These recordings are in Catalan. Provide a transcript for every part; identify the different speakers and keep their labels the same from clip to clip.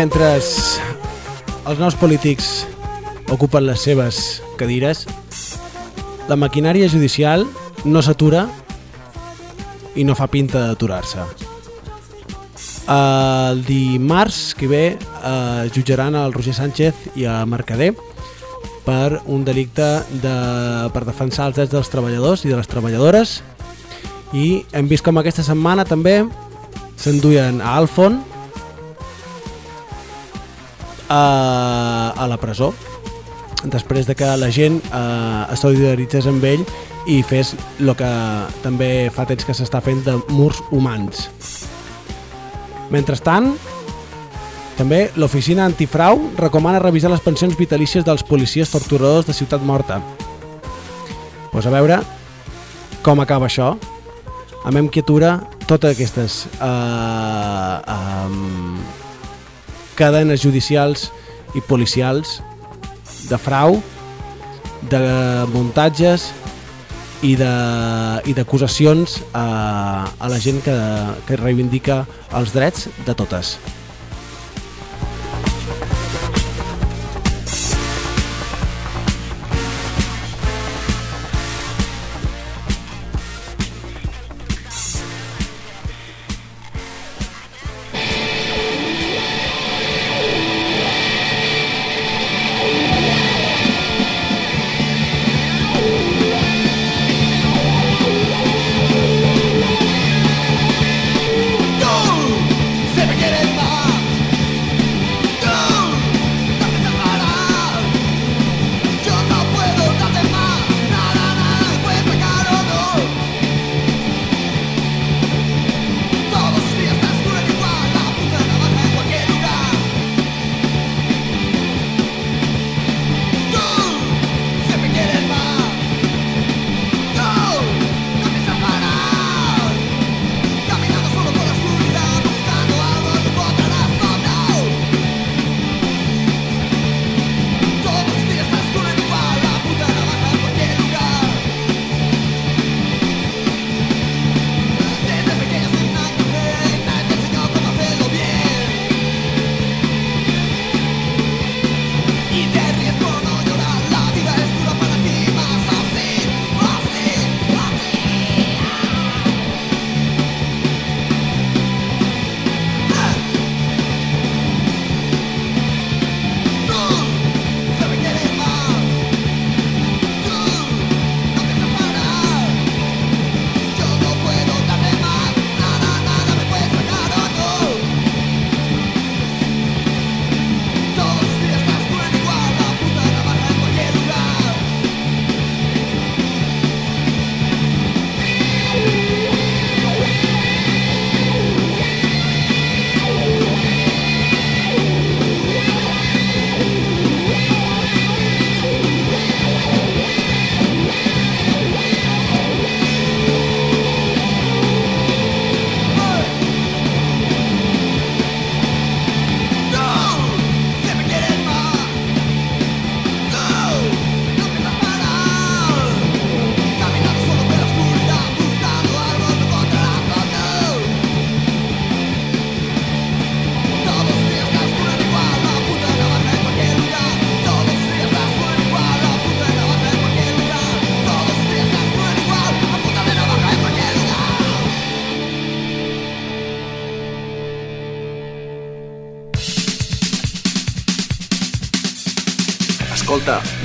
Speaker 1: mentre els nous polítics ocupen les seves cadires, la maquinària judicial no s'atura i no fa pinta d'aturar-se. El dimarts que ve eh, jutjaran el Roger Sánchez i a Mercader per un delicte de, per defensar els drets dels treballadors i de les treballadores i hem vist com aquesta setmana també s'enduien a Alfon a, a la presó després de que la gent eh, es solidaritzés amb ell i fes el que també fa temps que s'està fent de murs humans. Mentrestant, també l'oficina antifrau recomana revisar les pensions vitalícies dels policies torturadors de Ciutat Morta. Pues a veure com acaba això. Amb atura totes aquestes eh, eh, cadenes judicials i policials de frau, de muntatges i d'acusacions a, a la gent que, que reivindica els drets de totes.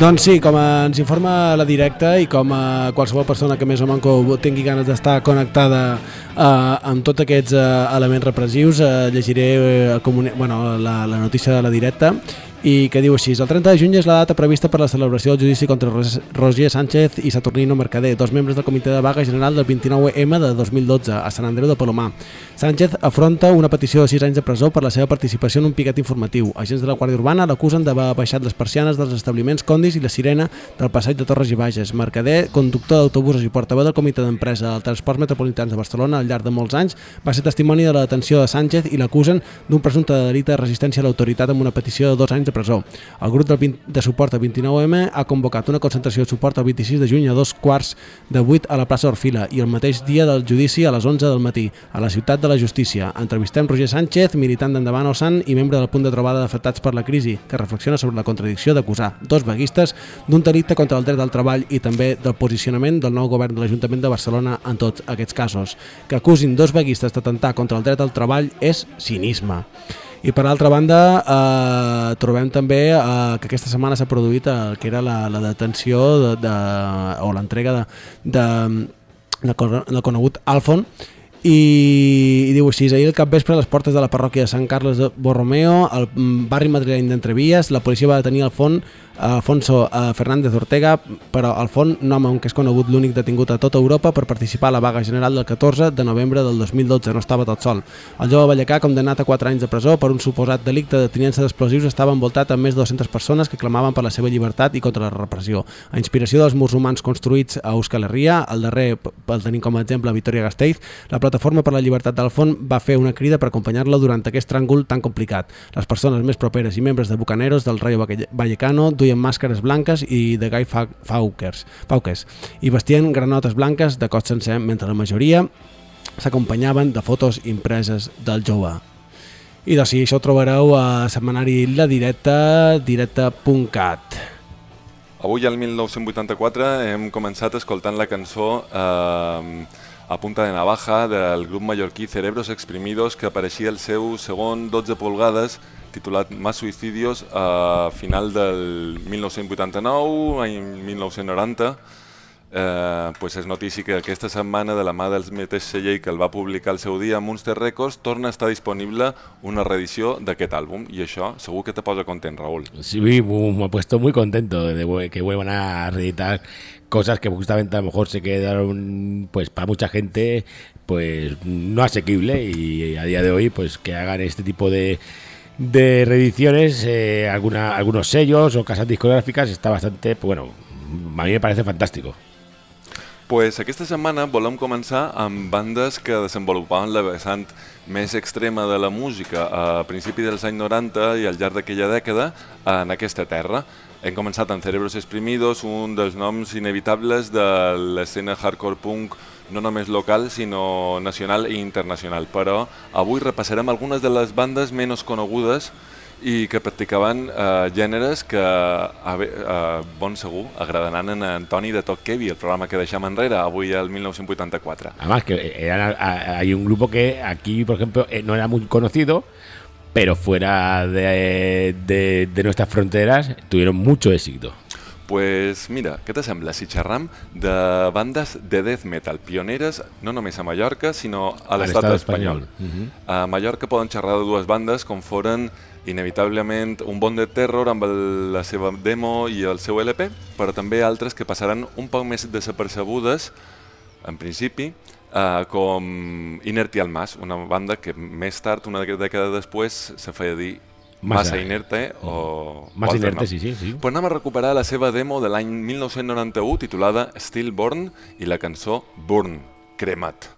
Speaker 1: Doncs sí, com ens informa la directa i com a qualsevol persona que més o manco tingui ganes d'estar connectada eh, amb tots aquests eh, elements repressius, eh, llegiré eh, bueno, la, la notícia de la directa i que diu així, el 30 de juny és la data prevista per la celebració del judici contra Roger Sánchez i Saturnino Mercader, dos membres del comitè de vaga general del 29M de 2012 a Sant Andreu de Palomar. Sánchez afronta una petició de 6 anys de presó per la seva participació en un piquet informatiu. Agents de la Guàrdia Urbana l'acusen d'haver baixat les persianes dels establiments Condis i la Sirena del passeig de Torres i Bages. Mercader, conductor d'autobusos i portaveu del comitè d'empresa del Transports Metropolitans de Barcelona al llarg de molts anys, va ser testimoni de la detenció de Sánchez i l'acusen d'un presumpte delicte de resistència a l'autoritat amb una petició de dos anys de presó. El grup del 20, de suport al 29M ha convocat una concentració de suport el 26 de juny a dos quarts de 8 a la plaça Orfila i el mateix dia del judici a les 11 del matí a la ciutat de la Justícia. Entrevistem Roger Sánchez, militant d'Endavant o Sant i membre del punt de trobada d'afectats per la crisi, que reflexiona sobre la contradicció d'acusar dos vaguistes d'un delicte contra el dret al treball i també del posicionament del nou govern de l'Ajuntament de Barcelona en tots aquests casos. Que acusin dos vaguistes d'atemptar contra el dret al treball és cinisme. I per altra banda, eh, trobem també eh, que aquesta setmana s'ha produït el que era la, la detenció de, de, o l'entrega de, de, del conegut Alfon i, i diu així, ahir al capvespre a les portes de la parròquia de Sant Carles de Borromeo, al barri madrileny d'Entrevies, la policia va detenir Alfon, Alfonso eh, Fernández Ortega, però Alfon, nom en què és conegut l'únic detingut a tota Europa per participar a la vaga general del 14 de novembre del 2012, no estava tot sol. El jove vallecà, condemnat a 4 anys de presó per un suposat delicte de tinença d'explosius, estava envoltat amb més de 200 persones que clamaven per la seva llibertat i contra la repressió. A inspiració dels musulmans construïts a Euskal Herria, el darrer el tenim com a exemple a Vitoria Gasteiz, la plataforma per la llibertat d'Alfon va fer una crida per acompanyar-lo durant aquest tràngol tan complicat. Les persones més properes i membres de Bucaneros del Rayo Valle- Vallecano duien màscares blanques i de Guy Fa- Fawkes, Fawkes i vestien granotes blanques de cos sencer, mentre la majoria s'acompanyaven de fotos impreses del jove. I doncs sí, això ho trobareu a setmanari La Directa, directa.cat.
Speaker 2: Avui, al 1984, hem començat escoltant la cançó eh, a punta de navaja del grup mallorquí Cerebros Exprimidos que apareixia el seu segon 12 polgades titulat Más suïcidios a final del 1989, any 1990. Eh, pues és notícia que aquesta setmana, de la mà del mateix celler que el va publicar el seu dia, Munster Records, torna a estar disponible una reedició d'aquest àlbum i això segur que te posa content, Raúl.
Speaker 3: Sí, me he puesto muy contento de que vuelvan a reeditar cosas que justamente a lo mejor se quedaron, pues para mucha gente, pues no asequible y a día de hoy, pues que hagan este tipo de, de reediciones, eh, alguna, algunos sellos o casas discográficas, está bastante, pues, bueno, a mí me parece fantástico.
Speaker 2: Pues aquesta setmana volem començar amb bandes que desenvolupaven la vessant més extrema de la música a principi dels anys 90 i al llarg d'aquella dècada en aquesta terra. Hem començat amb Cerebros Exprimidos, un dels noms inevitables de l'escena hardcore punk no només local, sinó nacional i internacional. Però avui repassarem algunes de les bandes menys conegudes i que practicaven eh, gèneres que a, eh, bon segur agradaran en Antoni de Toc Kevi, el programa que deixam enrere avui al 1984.
Speaker 3: Además que eran, hay un grupo que aquí, por ejemplo, eh, no era muy conocido, pero fuera de, de- de nuestras fronteras tuvieron mucho éxito.
Speaker 2: Pues mira, què t'assembla si xerram de bandes de death metal pioneres no només a Mallorca, sinó a l'estat espanyol.
Speaker 3: espanyol.
Speaker 2: A Mallorca poden xerrar de dues bandes com foren inevitablement un bon de terror amb el, la seva demo i el seu LP, però també altres que passaran un poc més desapercebudes, en principi, eh, com Inerti al Mas, una banda que més tard, una dècada després, se feia dir
Speaker 3: Massa-
Speaker 2: Massa Inerte o...
Speaker 3: Más
Speaker 2: o altre
Speaker 3: inerte, sí, sí, sí.
Speaker 2: Pues anem a recuperar la seva demo de l'any 1991 titulada Stillborn i la cançó Burn, Cremat.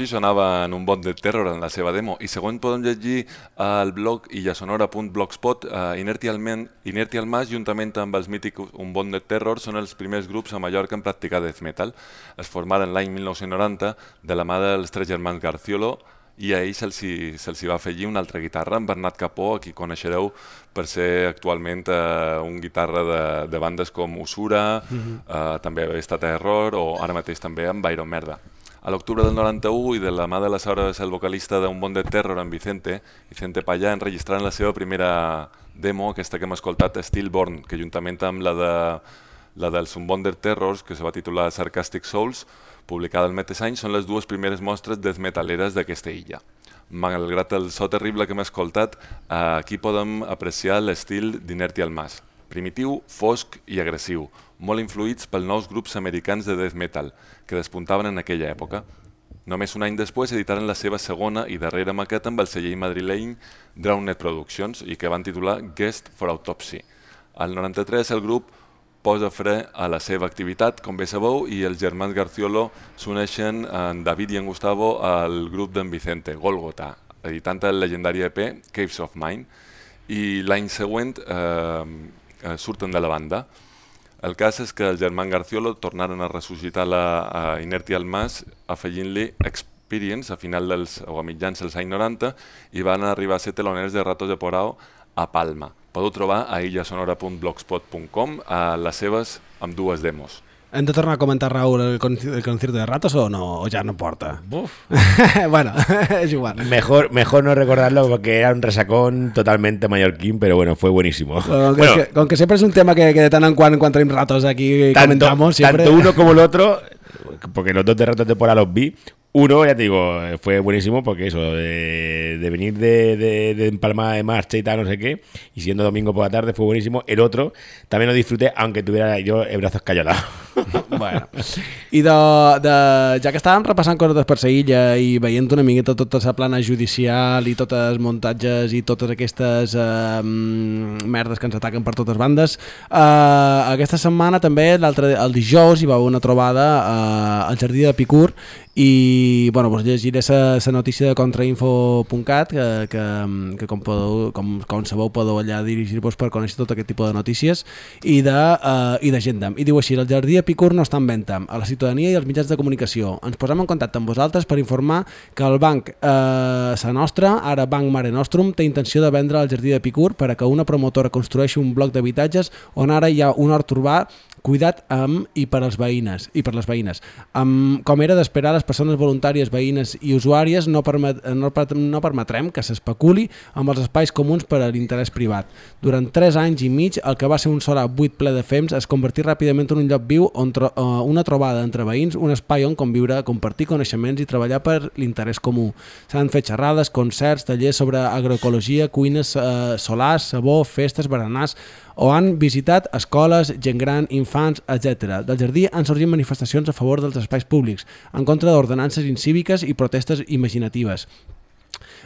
Speaker 2: Així sonava en un bot de terror en la seva demo i segons podem llegir al blog illasonora.blogspot eh, Inertialment, Inertial Mas juntament amb els mítics Un bon de terror són els primers grups a Mallorca en practicar death metal. Es formaren l'any 1990 de la mà dels tres germans Garciolo i a ells se'ls hi, se va afegir una altra guitarra, en Bernat Capó, a qui coneixereu per ser actualment eh, un guitarra de, de bandes com Usura, mm -hmm. eh, també ha estat a Error o ara mateix també amb Byron Merda. A l'octubre del 91 i de la mà de l'aleshores el vocalista d'un bon de terror, en Vicente, Vicente Pallà, enregistrant la seva primera demo, aquesta que hem escoltat, Stillborn, que juntament amb la de la dels Unbonder Terrors, que se va titular Sarcastic Souls, publicada el mateix any, són les dues primeres mostres death metaleres d'aquesta illa. Malgrat el so terrible que hem escoltat, aquí podem apreciar l'estil d'Inertial Mass. Primitiu, fosc i agressiu, molt influïts pels nous grups americans de death metal que despuntaven en aquella època. Només un any després editaren la seva segona i darrera maqueta amb el celler madrileny Drowned Productions i que van titular Guest for Autopsy. Al 93 el grup posa fre a la seva activitat, com bé sabeu, i els germans Garciolo s'uneixen en David i en Gustavo al grup d'en Vicente, Golgota, editant el legendari EP Caves of Mine, i l'any següent eh, eh, surten de la banda. El cas és que el germán Garciolo tornaren a ressuscitar la a Inertial Mas afegint-li Experience a final dels, o a mitjans dels anys 90 i van arribar a ser teloners de Ratos de Porao a Palma. Podeu trobar a illasonora.blogspot.com a les seves amb dues demos.
Speaker 1: De tornar a comentar, Raúl, el, conci el concierto de ratos o no? O ya no importa. Bueno, es igual.
Speaker 3: Mejor, mejor no recordarlo porque era un resacón totalmente mallorquín, pero bueno, fue buenísimo.
Speaker 1: Con que,
Speaker 3: Bueno,
Speaker 1: que- con que siempre es un tema que, que de tan en cuando, en cuanto ratos aquí
Speaker 3: tanto,
Speaker 1: comentamos, siempre...
Speaker 3: tanto uno como el otro, porque los dos de ratos de temporada los vi, Uno, ya te digo, fue buenísimo porque eso, de, de venir de, de, de empalmada de marcha y tal, no sé qué, y siendo domingo por la tarde fue buenísimo. El otro también lo disfruté, aunque tuviera yo el brazo escayolado.
Speaker 1: bueno. I de, de, ja que estàvem repassant coses per la illa i veient una miqueta tota la plana judicial i tots els muntatges i totes aquestes eh, merdes que ens ataquen per totes bandes, eh, aquesta setmana també, el dijous, hi va haver una trobada eh, al Jardí de Picur i bueno, doncs llegiré la notícia de contrainfo.cat que, que, que com, podeu, com, com sabeu podeu allà dirigir-vos per conèixer tot aquest tipus de notícies i de, uh, i d'agenda. I diu així, el Jardí de Picur no està en venda. A la ciutadania i als mitjans de comunicació. Ens posem en contacte amb vosaltres per informar que el banc eh, Sa Nostra, ara Banc Mare Nostrum, té intenció de vendre el Jardí de Picur per a que una promotora construeixi un bloc d'habitatges on ara hi ha un hort urbà cuidat amb i per als veïnes i per les veïnes. Amb, com era d'esperar, les persones voluntàries, veïnes i usuàries no, permet, no, no permetrem que s'especuli amb els espais comuns per a l'interès privat. Durant 3 anys i mig, el que va ser un solar buit ple de fems es convertí ràpidament en un lloc viu on tro, eh, una trobada entre veïns, un espai on conviure, compartir coneixements i treballar per l'interès comú. S'han fet xerrades, concerts, tallers sobre agroecologia, cuines eh, solars, sabó, festes, berenars, o han visitat escoles, gent gran, infants, etc. Del jardí han sorgit manifestacions a favor dels espais públics, en contra d'ordenances incíviques i protestes imaginatives.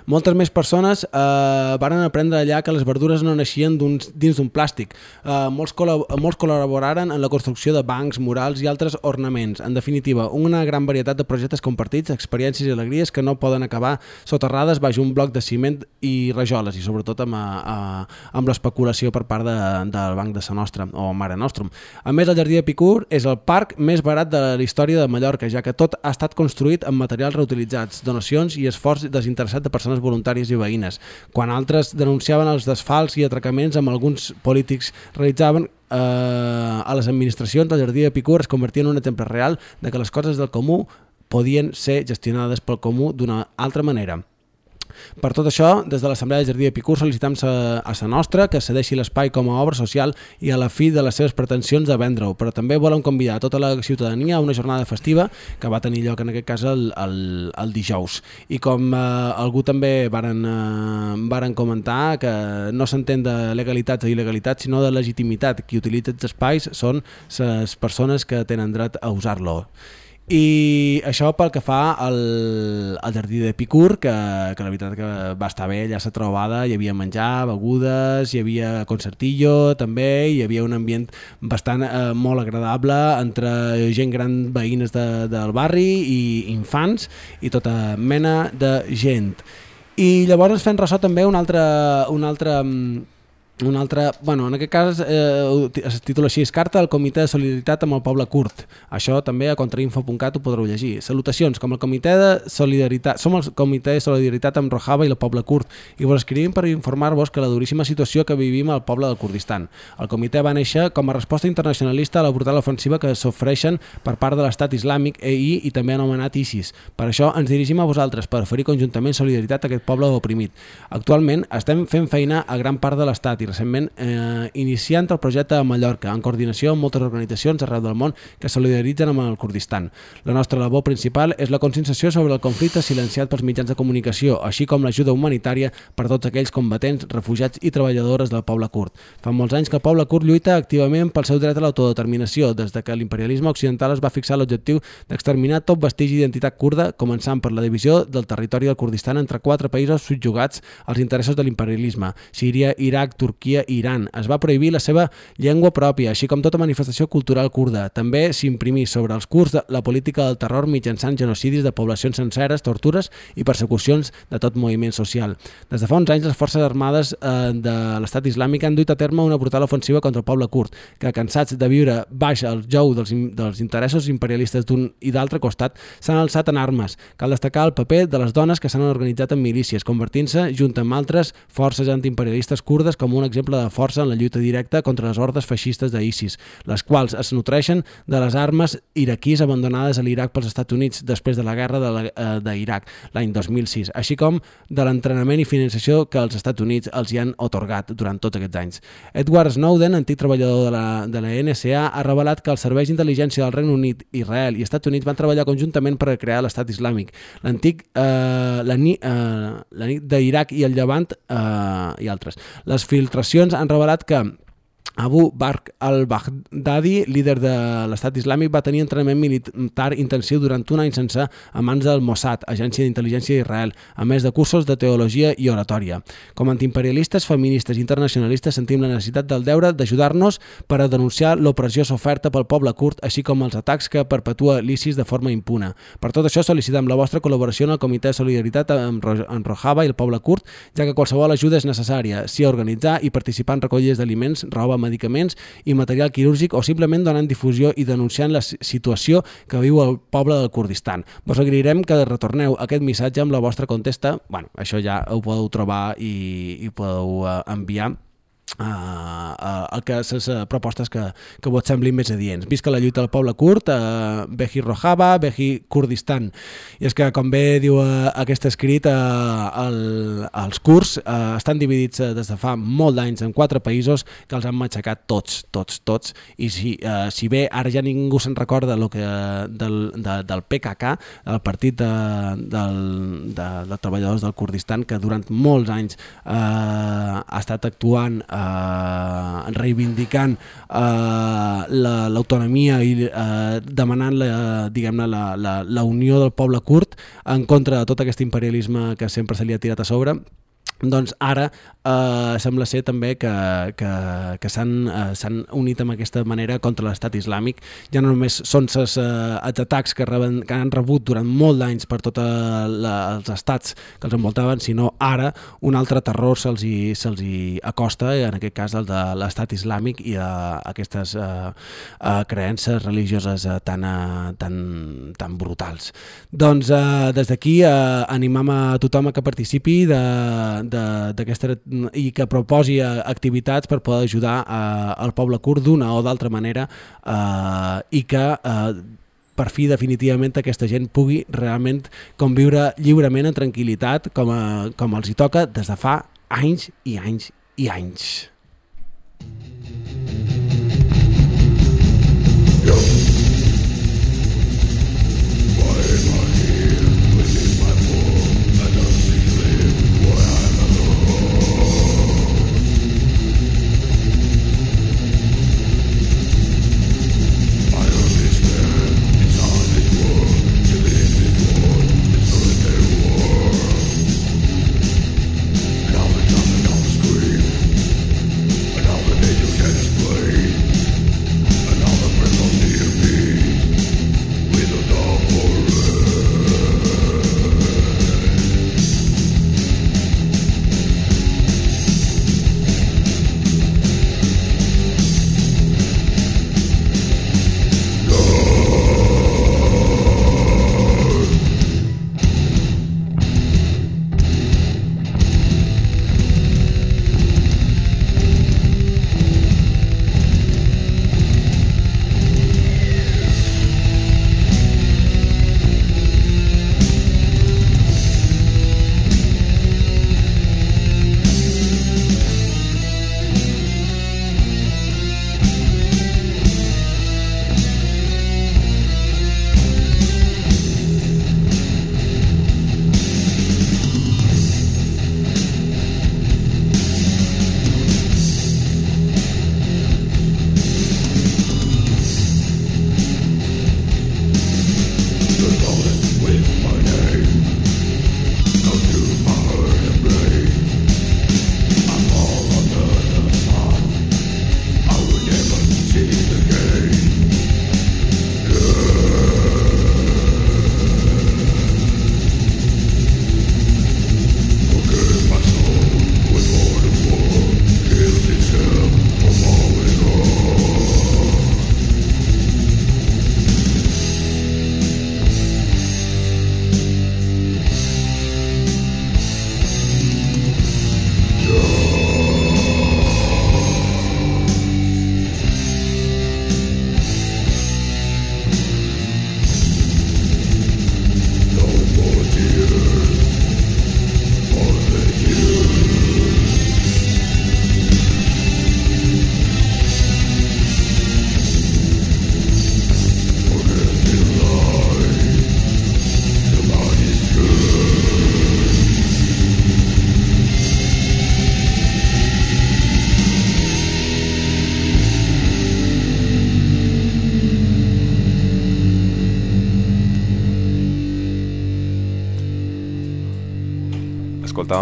Speaker 1: Moltes més persones eh, varen aprendre allà que les verdures no naixien dins d'un plàstic. Eh, molts, col·la molts col·laboraren en la construcció de bancs, murals i altres ornaments. En definitiva, una gran varietat de projectes compartits, experiències i alegries que no poden acabar soterrades baix un bloc de ciment i rajoles, i sobretot amb, eh, amb l'especulació per part de, del Banc de Sa Nostra, o Mare Nostrum. A més, el Jardí de Picur és el parc més barat de la història de Mallorca, ja que tot ha estat construït amb materials reutilitzats, donacions i esforç desinteressat de persones voluntàries i veïnes, quan altres denunciaven els desfals i atracaments amb alguns polítics realitzaven eh, a les administracions del Jardí de Picur es convertia en un exemple real de que les coses del comú podien ser gestionades pel comú d'una altra manera. Per tot això, des de l'Assemblea de Jardí de Picur sol·licitam sa, a sa nostra que cedeixi l'espai com a obra social i a la fi de les seves pretensions de vendre-ho, però també volen convidar tota la ciutadania a una jornada festiva que va tenir lloc en aquest cas el, el, el dijous. I com eh, algú també varen, eh, varen comentar que no s'entén de legalitat o il·legalitat, sinó de legitimitat. Qui utilitza els espais són les persones que tenen dret a usar-lo. I això pel que fa al, al jardí de Picur, que, que la veritat que va estar bé, allà s'ha trobada, hi havia menjar, begudes, hi havia concertillo també, hi havia un ambient bastant eh, molt agradable entre gent gran veïnes de, del barri i infants i tota mena de gent. I llavors fem ressò també un altre, un altre mm, un altre, bueno, en aquest cas eh, es titula així, es carta al Comitè de Solidaritat amb el Poble Curt. Això també a contrainfo.cat ho podreu llegir. Salutacions, com el Comitè de Solidaritat, som el Comitè de Solidaritat amb Rojava i el Poble Curt i vos escrivim per informar-vos que la duríssima situació que vivim al poble del Kurdistan. El comitè va néixer com a resposta internacionalista a la brutal ofensiva que s'ofreixen per part de l'estat islàmic EI i també anomenat ISIS. Per això ens dirigim a vosaltres per oferir conjuntament solidaritat a aquest poble oprimit. Actualment estem fent feina a gran part de l'estat i recentment eh, iniciant el projecte a Mallorca en coordinació amb moltes organitzacions arreu del món que solidaritzen amb el Kurdistan. La nostra labor principal és la conscienciació sobre el conflicte silenciat pels mitjans de comunicació, així com l'ajuda humanitària per tots aquells combatents, refugiats i treballadores del poble kurd. Fa molts anys que el poble kurd lluita activament pel seu dret a l'autodeterminació, des de que l'imperialisme occidental es va fixar l'objectiu d'exterminar tot vestigi d'identitat kurda, començant per la divisió del territori del Kurdistan entre quatre països subjugats als interessos de l'imperialisme, Síria, Iraq, Turquia i Iran. Es va prohibir la seva llengua pròpia, així com tota manifestació cultural kurda. També s'imprimí sobre els kurds la política del terror mitjançant genocidis de poblacions senceres, tortures i persecucions de tot moviment social. Des de fa uns anys, les forces armades eh, de l'estat islàmic han duit a terme una brutal ofensiva contra el poble kurd, que cansats de viure baix el jou dels, dels interessos imperialistes d'un i d'altre costat, s'han alçat en armes. Cal destacar el paper de les dones que s'han organitzat en milícies, convertint-se, junt amb altres forces antiimperialistes kurdes, com una un exemple de força en la lluita directa contra les hordes feixistes d'ISIS, les quals es nutreixen de les armes iraquís abandonades a l'Iraq pels Estats Units després de la guerra eh, d'Iraq l'any 2006, així com de l'entrenament i financiació que els Estats Units els hi han otorgat durant tots aquests anys. Edward Snowden, antic treballador de la, de la NSA, ha revelat que els serveis d'intel·ligència del Regne Unit, Israel i Estats Units van treballar conjuntament per crear l'estat islàmic. L'antic eh, la, eh, la nit d'Iraq i el Llevant eh, i altres. Les filtracions han revelat que Abu Bakr al-Baghdadi, líder de l'estat islàmic, va tenir entrenament militar intensiu durant un any sencer a mans del Mossad, agència d'intel·ligència d'Israel, a més de cursos de teologia i oratòria. Com antiimperialistes, feministes i internacionalistes sentim la necessitat del deure d'ajudar-nos per a denunciar l'opressió soferta pel poble kurd, així com els atacs que perpetua l'ISIS de forma impuna. Per tot això sol·licitem la vostra col·laboració en el Comitè de Solidaritat amb Ro- amb Rojava i el poble kurd, ja que qualsevol ajuda és necessària, si organitzar i participar en recollides d'aliments, roba, medicaments i material quirúrgic o simplement donant difusió i denunciant la si- situació que viu el poble del Kurdistan. Vos agrairem que retorneu aquest missatge amb la vostra contesta. bueno, això ja ho podeu trobar i, i podeu uh, enviar Uh, uh, les uh, propostes que, que vos semblin més adients. Visca la lluita del poble kurd, uh, Behi Rojava, Behi Kurdistan. I és que, com bé diu uh, aquest escrit, uh, el, els kurds uh, estan dividits uh, des de fa molt d'anys en quatre països que els han matxacat tots, tots, tots. I si, uh, si bé ara ja ningú se'n recorda lo que, del, de, del PKK, el partit de, del, de, de treballadors del Kurdistan, que durant molts anys eh, ha estat actuant eh, reivindicant eh, la- l'autonomia i eh, demanant la, diguem-ne la, la, la unió del poble kurd en contra de tot aquest imperialisme que sempre se li ha tirat a sobre doncs ara eh, sembla ser també que, que, que s'han eh, unit amb aquesta manera contra l'estat islàmic. Ja no només són eh, els atacs que, reben, que han rebut durant molt d'anys per tots els estats que els envoltaven, sinó ara un altre terror se'ls hi, se hi acosta, en aquest cas el de l'estat islàmic i a aquestes eh, eh, creences religioses eh, tan, eh, tan, tan brutals. Doncs eh, des d'aquí eh, animam a tothom a que participi de, de- d'aquesta i que proposi eh, activitats per poder ajudar eh, al poble kurd d'una o d'altra manera eh, i que eh, per fi definitivament aquesta gent pugui realment conviure lliurement en tranquil·litat com, a, com els hi toca des de fa anys i anys i anys.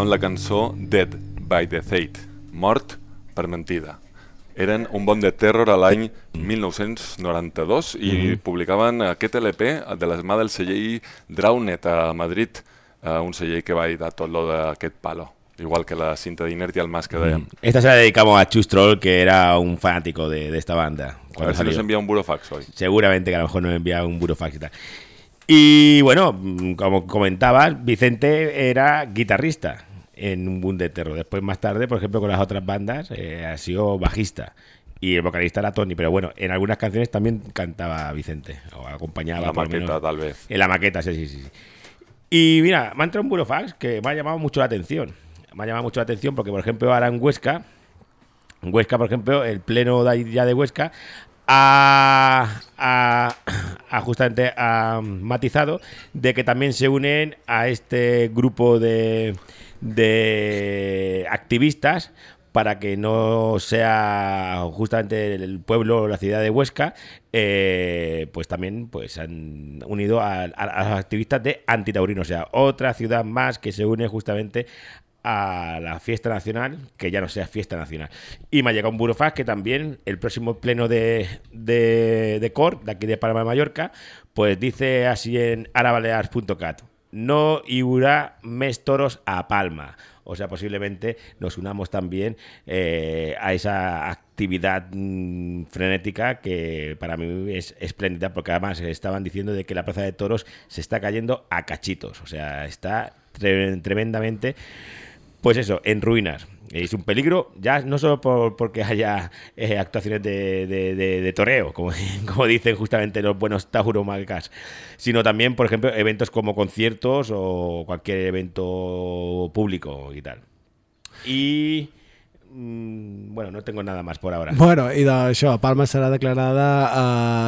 Speaker 2: La cançó Dead by the Fate, Mort per mentida. Eren un bon de terror a l'any 1992 i publicaven aquest LP de les mà del celler Drownet a Madrid, eh, un celler que va editar tot lo d'aquest palo, igual que la cinta d'Inert i el mas que dèiem.
Speaker 3: Esta se la dedicamos a Chus Troll, que era un fanático de, de esta banda.
Speaker 2: A ver si nos envía un burofax hoy.
Speaker 3: Seguramente que a lo mejor nos envía un burofax y tal. Y bueno, mm, como comentabas, Vicente era guitarrista en un boom de terror. Después, más tarde, por ejemplo, con las otras bandas, eh, ha sido bajista. Y el vocalista era Tony, pero bueno, en algunas canciones también cantaba Vicente, o acompañaba
Speaker 2: La
Speaker 3: por lo
Speaker 2: maqueta,
Speaker 3: menos.
Speaker 2: tal vez.
Speaker 3: En la maqueta, sí, sí, sí. Y mira, me ha entrado un burofax que me ha llamado mucho la atención. Me ha llamado mucho la atención porque, por ejemplo, ahora en Huesca, en Huesca, por ejemplo, el pleno de ya de Huesca ha, ha- ha justamente ha matizado de que también se unen a este grupo de, de activistas para que no sea justamente el pueblo o la ciudad de Huesca, eh, pues también pues han unido a, los activistas de Antitaurino, o sea, otra ciudad más que se une justamente a la fiesta nacional, que ya no sea fiesta nacional. Y me ha llegado un burofax que también el próximo pleno de, de, de COR, de aquí de Palma de Mallorca, pues dice así en arabalears.cat, no habrá mes toros a Palma. O sea, posiblemente nos unamos también eh, a esa actividad mm, frenética que para mí es espléndida, porque además estaban diciendo de que la plaza de toros se está cayendo a cachitos. O sea, está tre- tremendamente pues eso, en ruinas. Es un peligro, ya no solo por, porque haya eh, actuaciones de, de- toreo, como, como dicen justamente los buenos tauromacas, sino también, por ejemplo, eventos como conciertos o cualquier evento público y tal. Y bueno, no tengo nada más por ahora.
Speaker 1: Bueno, i d'això, Palma serà declarada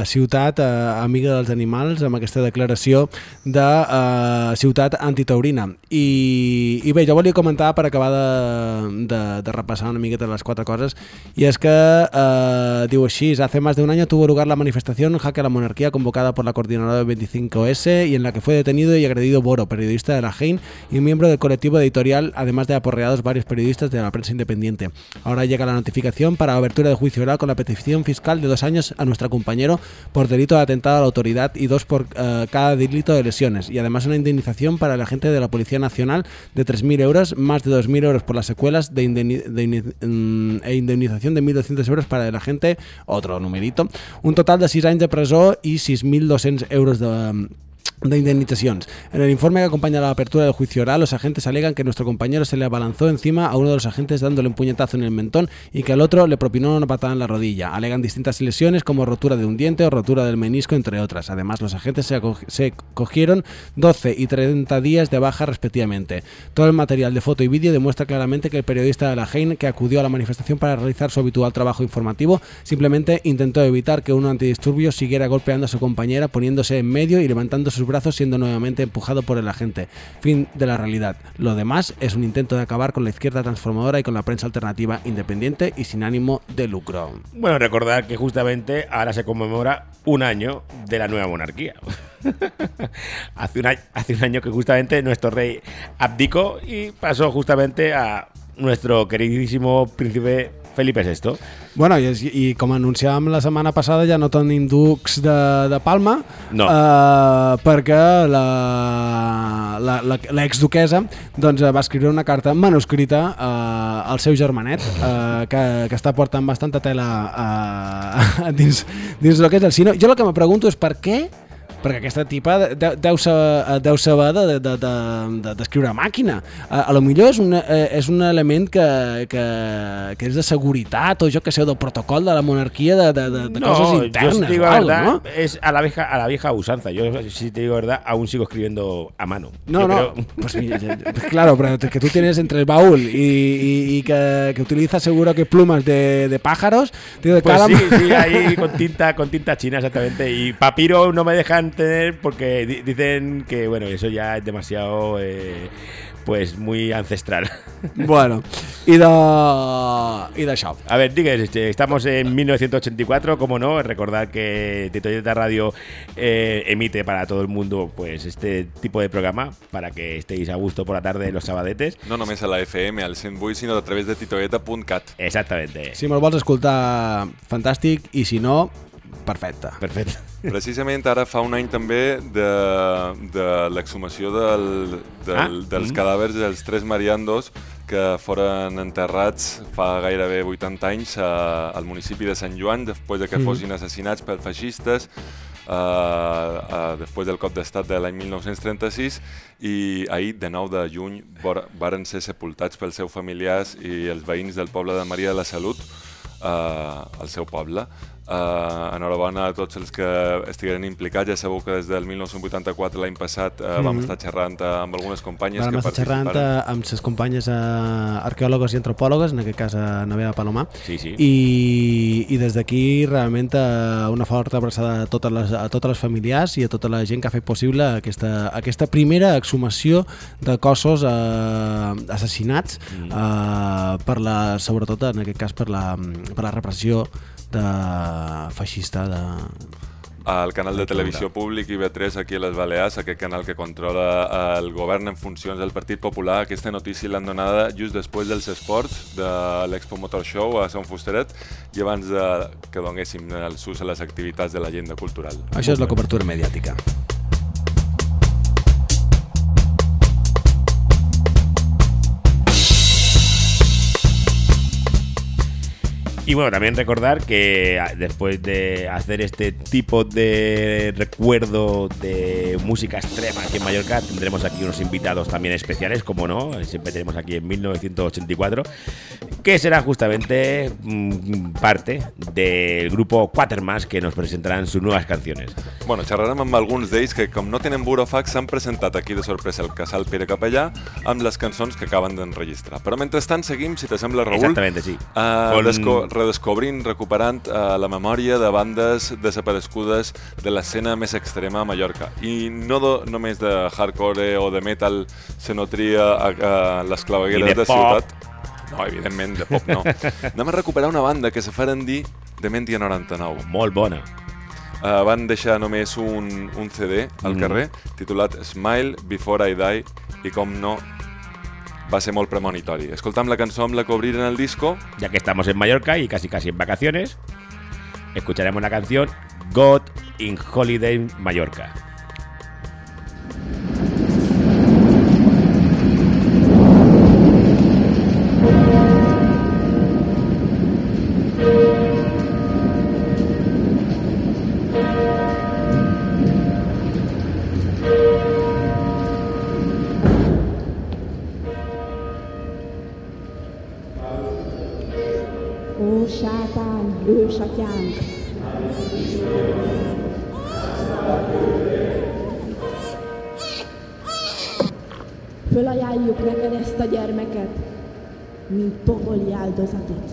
Speaker 1: eh, ciutat eh, amiga dels animals amb aquesta declaració de eh, ciutat antitaurina. I, I bé, jo volia comentar per acabar de, de, de repassar una miqueta les quatre coses, i que eh, diu així, hace más de un año tuvo lugar la manifestación Jaque a la Monarquía convocada por la coordinadora del 25S y en la que fue detenido y agredido Boro, periodista de la Hein y miembro del colectivo editorial, además de aporreados varios periodistas de la prensa independiente. Ahora llega la notificación para abertura de juicio oral con la petición fiscal de dos años a nuestro compañero por delito de atentado a la autoridad y dos por eh, cada delito de lesiones. Y además una indemnización para el agente de la Policía Nacional de 3.000 euros, más de 2.000 euros por las secuelas de, indemni- de ini- mm, e indemnización de 1.200 euros para el agente, otro numerito. Un total de 6 anys de presó i 6.200 euros de, de indemnizaciones. En el informe que acompaña la apertura del juicio oral, los agentes alegan que nuestro compañero se le abalanzó encima a uno de los agentes dándole un puñetazo en el mentón y que al otro le propinó una patada en la rodilla. Alegan distintas lesiones como rotura de un diente o rotura del menisco, entre otras. Además, los agentes se, se cogieron 12 y 30 días de baja respectivamente. Todo el material de foto y vídeo demuestra claramente que el periodista de la Hein, que acudió a la manifestación para realizar su habitual trabajo informativo, simplemente intentó evitar que un antidisturbio siguiera golpeando a su compañera, poniéndose en medio y levantando sus brazos, siendo nuevamente empujado por el agente. Fin de la realidad. Lo demás es un intento de acabar con la izquierda transformadora y con la prensa alternativa independiente y sin ánimo de lucro.
Speaker 3: Bueno, recordar que justamente ahora se conmemora un año de la nueva monarquía. hace, un año, hace un año que justamente nuestro rey abdicó y pasó justamente a nuestro queridísimo príncipe Felipe VI.
Speaker 1: Bueno, i, i com anunciàvem la setmana passada ja no tenim ducs de, de Palma
Speaker 3: No.
Speaker 1: eh, perquè la- la- la- l'exduquesa doncs, va escriure una carta manuscrita eh, al seu germanet eh, que, que està portant bastanta tela eh, dins, dins el que és el sino. Jo el que me pregunto és per què perquè aquesta tipa deu, deu, saber, deu saber d'escriure de, de, de, d'escriure a màquina. A, a lo millor és, una, eh, és un element que, que, que és de seguretat o jo que sé, del protocol de la monarquia de, de, de, de coses internes
Speaker 3: yo si digo
Speaker 1: algo,
Speaker 3: verdad,
Speaker 1: ¿no?
Speaker 3: es a la vieja a la vieja usanza. Yo si te digo verdad, aún sigo escribiendo a mano.
Speaker 1: No,
Speaker 3: Yo
Speaker 1: no,
Speaker 3: creo-
Speaker 1: pues ya- claro, pero que tú tienes entre el baúl y, y- y que, que utilizas seguro que plumas de, de pájaros, tío, de
Speaker 3: Pues
Speaker 1: cada-
Speaker 3: sí, sí, ahí con tinta, con tinta china exactamente. Y papiro no me dejan tener porque di- dicen que bueno, eso ya es demasiado eh, pues muy ancestral.
Speaker 1: Bueno, i de... i d'això.
Speaker 3: A ver, digues, este, estamos en 1984, como no, recordad que Titoyeta Radio eh, emite para todo el mundo pues este tipo de programa para que estéis a gusto por la tarde los sabadetes.
Speaker 2: No només a la FM, al 108, sinó a través de titoeta.cat.
Speaker 3: Exactamente.
Speaker 1: Si me'l vols escoltar, fantàstic, i si no, perfecte.
Speaker 3: Perfecto.
Speaker 2: Precisament ara fa un any també de, de l'exhumació del, del,
Speaker 3: Ah,
Speaker 2: dels
Speaker 3: mm.
Speaker 2: cadàvers dels tres mariandos que foren enterrats fa gairebé 80 anys a, al municipi de Sant Joan després de que
Speaker 1: Mm.
Speaker 2: fossin assassinats per feixistes uh, uh, després del cop d'estat de l'any 1936 i ahir, de 9 de juny, varen ser sepultats pels seus familiars i els veïns del poble de Maria de la Salut uh, al seu poble. Uh, enhorabona a tots els que estigueren implicats. Ja sabeu que des del 1984, l'any passat, uh, vam estar xerrant eh, amb algunes companyes
Speaker 1: Vam
Speaker 2: que
Speaker 1: estar xerrant
Speaker 2: participaren.
Speaker 1: eh, amb ses companyes eh, arqueòlogues i antropòlogues, en aquest cas a Nevea Palomar,
Speaker 3: Sí, sí.
Speaker 1: i, i des d'aquí realment eh, una forta abraçada a totes, les, a totes les familiars i a tota la gent que ha fet possible aquesta, aquesta primera exhumació de cossos eh, assassinats
Speaker 3: Mm.
Speaker 1: eh, per la, sobretot en aquest cas per la, per la repressió de feixista de,
Speaker 2: al canal de televisió públic IB3 aquí a les Balears, aquest canal que controla eh, el govern en funcions del Partit Popular. Aquesta notícia l'han donada just després dels esports de l'Expo Motor Show a Sant Fusteret i abans de que donéssim el sus a les activitats de l'agenda cultural.
Speaker 1: Això és la cobertura mediàtica.
Speaker 3: Y bueno, también recordar que ah, después de hacer este tipo de recuerdo de música extrema aquí en Mallorca, tendremos aquí unos invitados también especiales, como no, siempre tenemos aquí en 1984, que será justamente mm, parte del grupo Quatermass que nos presentarán sus nuevas canciones.
Speaker 2: Bueno, xerrarem amb alguns d'ells que, com no tenen burofax, s'han presentat aquí de sorpresa al Casal Pere Capellà amb les cançons que acaben d'enregistrar. Però mentrestant seguim, si t'assembla, Raül,
Speaker 3: Exactamente, sí.
Speaker 2: Uh,
Speaker 3: Con-
Speaker 2: redescobrint, recuperant uh, la memòria de bandes desaparegudes de l'escena més extrema a Mallorca. I no do, només de hardcore o de metal se notria a, a les
Speaker 3: I
Speaker 2: clavegueres
Speaker 3: de
Speaker 2: de,
Speaker 3: pop.
Speaker 2: ciutat. No, evidentment, de pop no. Anem a recuperar una banda que se faren dir Dementia 99.
Speaker 3: Molt bona.
Speaker 2: Uh, van deixar només un, un CD al
Speaker 3: Mm.
Speaker 2: carrer titulat Smile Before I Die i com no va ser molt premonitori. Escoltam la cançó amb la que obriren el disco
Speaker 3: Ya que estamos en Mallorca y casi casi en vacaciones, escucharemos la canción God in Holiday Mallorca.
Speaker 4: Ősatyánk! Fölajánljuk neked ezt a gyermeket, mint pokoli áldozatot.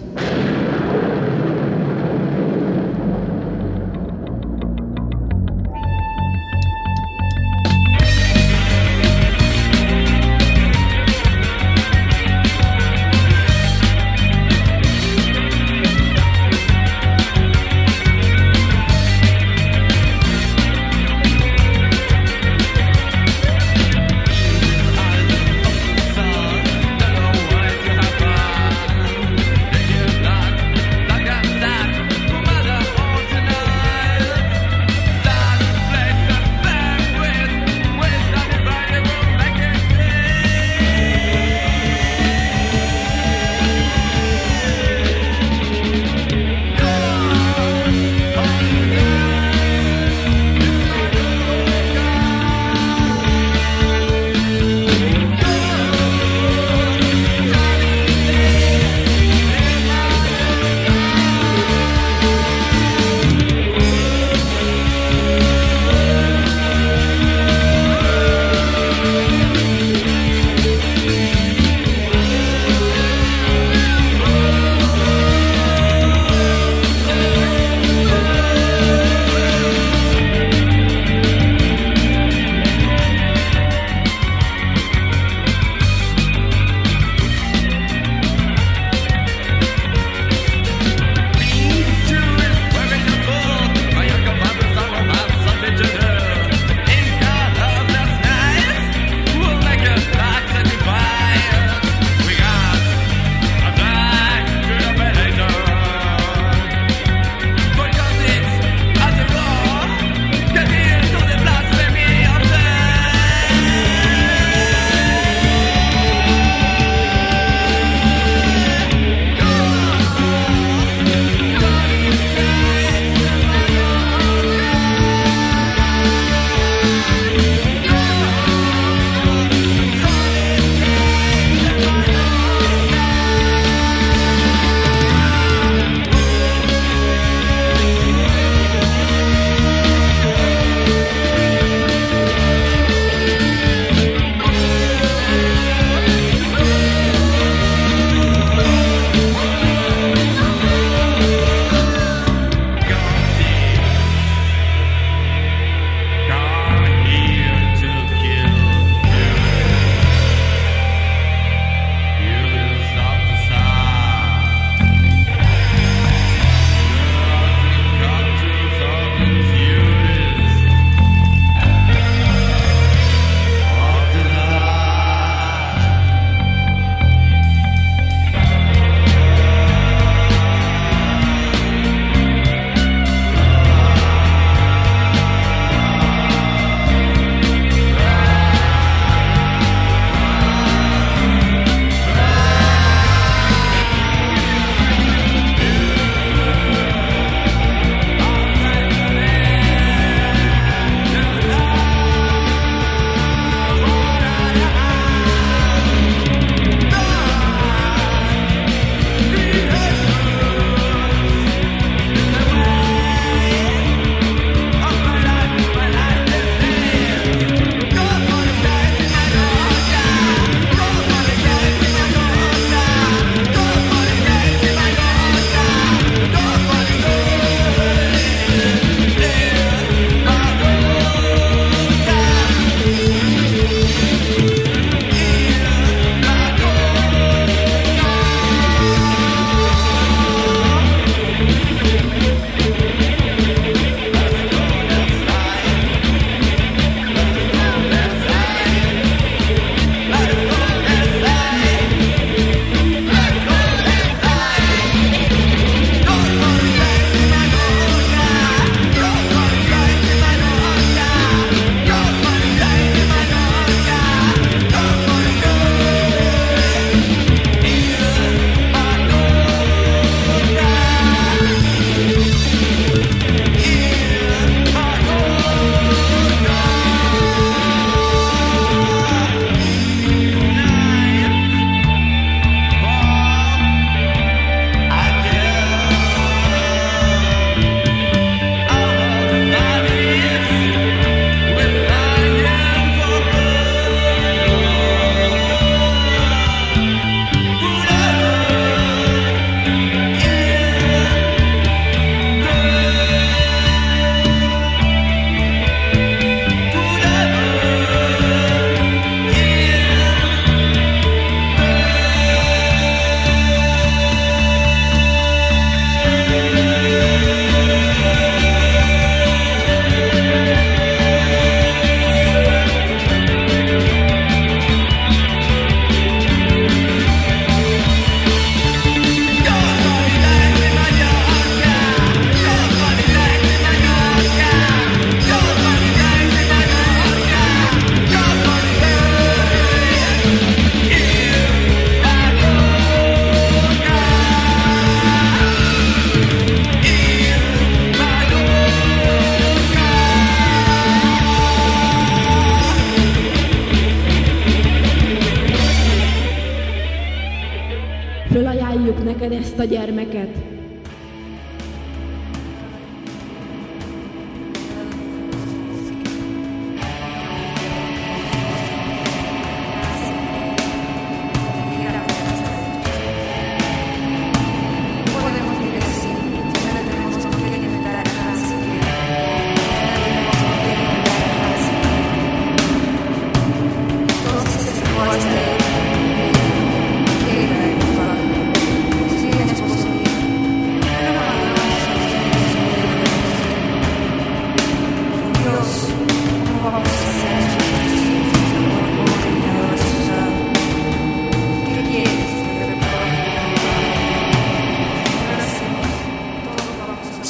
Speaker 5: Fölajánljuk neked ezt
Speaker 4: a gyermeket.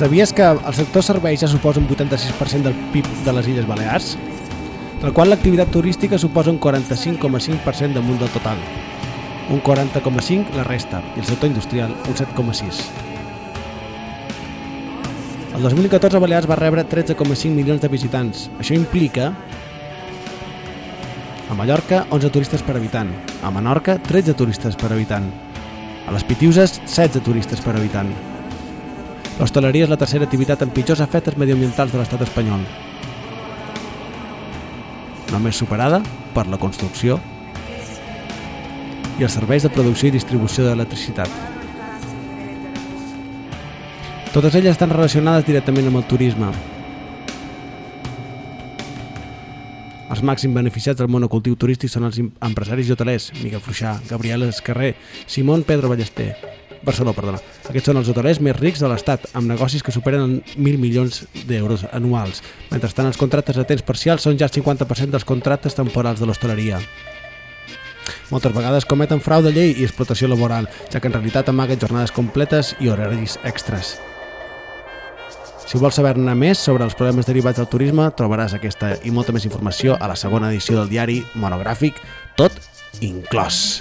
Speaker 1: Sabies que el sector serveis ja suposa un 86% del PIB de les Illes Balears? Del qual l'activitat turística suposa un 45,5% damunt del total. Un 40,5% la resta i el sector industrial un 7,6%. El 2014 Balears va rebre 13,5 milions de visitants. Això implica a Mallorca 11 turistes per habitant, a Menorca 13 turistes per habitant, a les Pitiuses 16 turistes per habitant, L'hostaleria és la tercera activitat amb pitjors efectes mediambientals de l'estat espanyol. Només superada per la construcció i els serveis de producció i distribució d'electricitat. Totes elles estan relacionades directament amb el turisme. Els màxims beneficiats del monocultiu turístic són els empresaris i hotelers, Miquel Fluixà, Gabriel Escarrer, Simón Pedro Ballester, Barcelona, perdona. Aquests són els hotelers més rics de l'Estat, amb negocis que superen els 1.000 milions d'euros anuals. Mentrestant, els contractes a temps parcials són ja el 50% dels contractes temporals de l'hostaleria. Moltes vegades cometen frau de llei i explotació laboral, ja que en realitat amaguen jornades completes i horaris extras. Si vols saber-ne més sobre els problemes derivats del turisme, trobaràs aquesta i molta més informació a la segona edició del diari monogràfic Tot inclòs.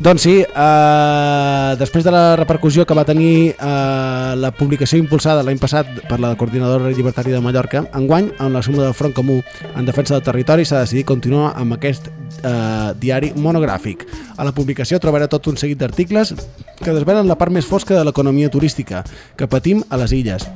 Speaker 1: Doncs sí, eh, després de la repercussió que va tenir eh, la publicació impulsada l'any passat per la coordinadora llibertària de Mallorca, enguany, amb la suma del Front Comú en defensa del territori, s'ha decidit continuar amb aquest eh, diari monogràfic. A la publicació trobarà tot un seguit d'articles que desvelen la part més fosca de l'economia turística que patim a les illes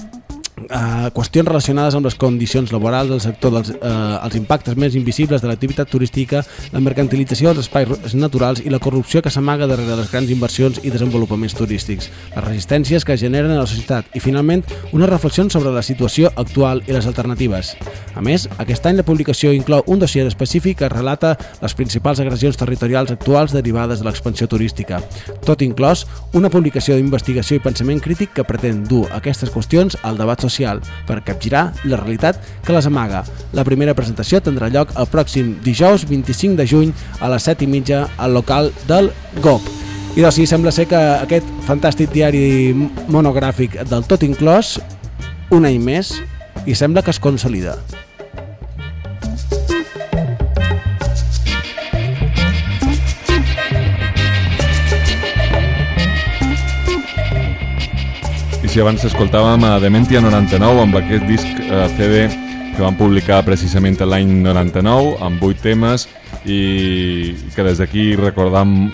Speaker 1: eh, qüestions relacionades amb les condicions laborals del sector, dels, eh, els impactes més invisibles de l'activitat turística, la mercantilització dels espais naturals i la corrupció que s'amaga darrere les grans inversions i desenvolupaments turístics, les resistències que generen a la societat i, finalment, unes reflexions sobre la situació actual i les alternatives. A més, aquest any la publicació inclou un dossier específic que relata les principals agressions territorials actuals derivades de l'expansió turística. Tot inclòs una publicació d'investigació i pensament crític que pretén dur aquestes qüestions al debat social per capgirar la realitat que les amaga. La primera presentació tindrà lloc el pròxim dijous 25 de juny a les 7 i mitja al local del GOP. I doncs sí, sembla ser que aquest fantàstic diari monogràfic del tot inclòs, un any més, i sembla que es consolida.
Speaker 2: Si abans escoltàvem a Dementia 99 amb aquest disc eh, CD que van publicar precisament l'any 99 amb 8 temes i que des d'aquí recordam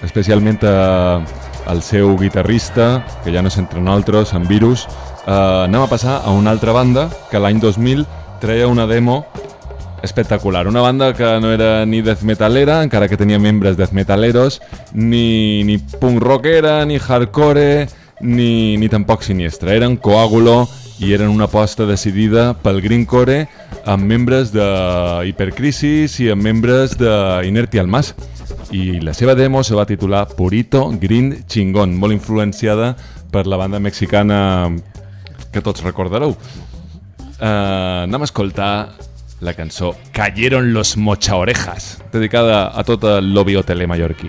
Speaker 2: especialment a, al seu guitarrista, que ja no és entre nosaltres, en Virus, eh, anem a passar a una altra banda que l'any 2000 treia una demo espectacular. Una banda que no era ni death metalera, encara que tenia membres death metaleros, ni, ni punk rockera, ni hardcore, ni, ni tampoc siniestra. Eren coàgulo i eren una aposta decidida pel greencore amb membres de Hipercrisis i amb membres de Inerti al Mas. I la seva demo se va titular Purito Green Chingón, molt influenciada per la banda mexicana que tots recordareu. Uh, anem a escoltar la cançó Cayeron los mochaorejas, dedicada a tot el lobby hoteler mallorquí.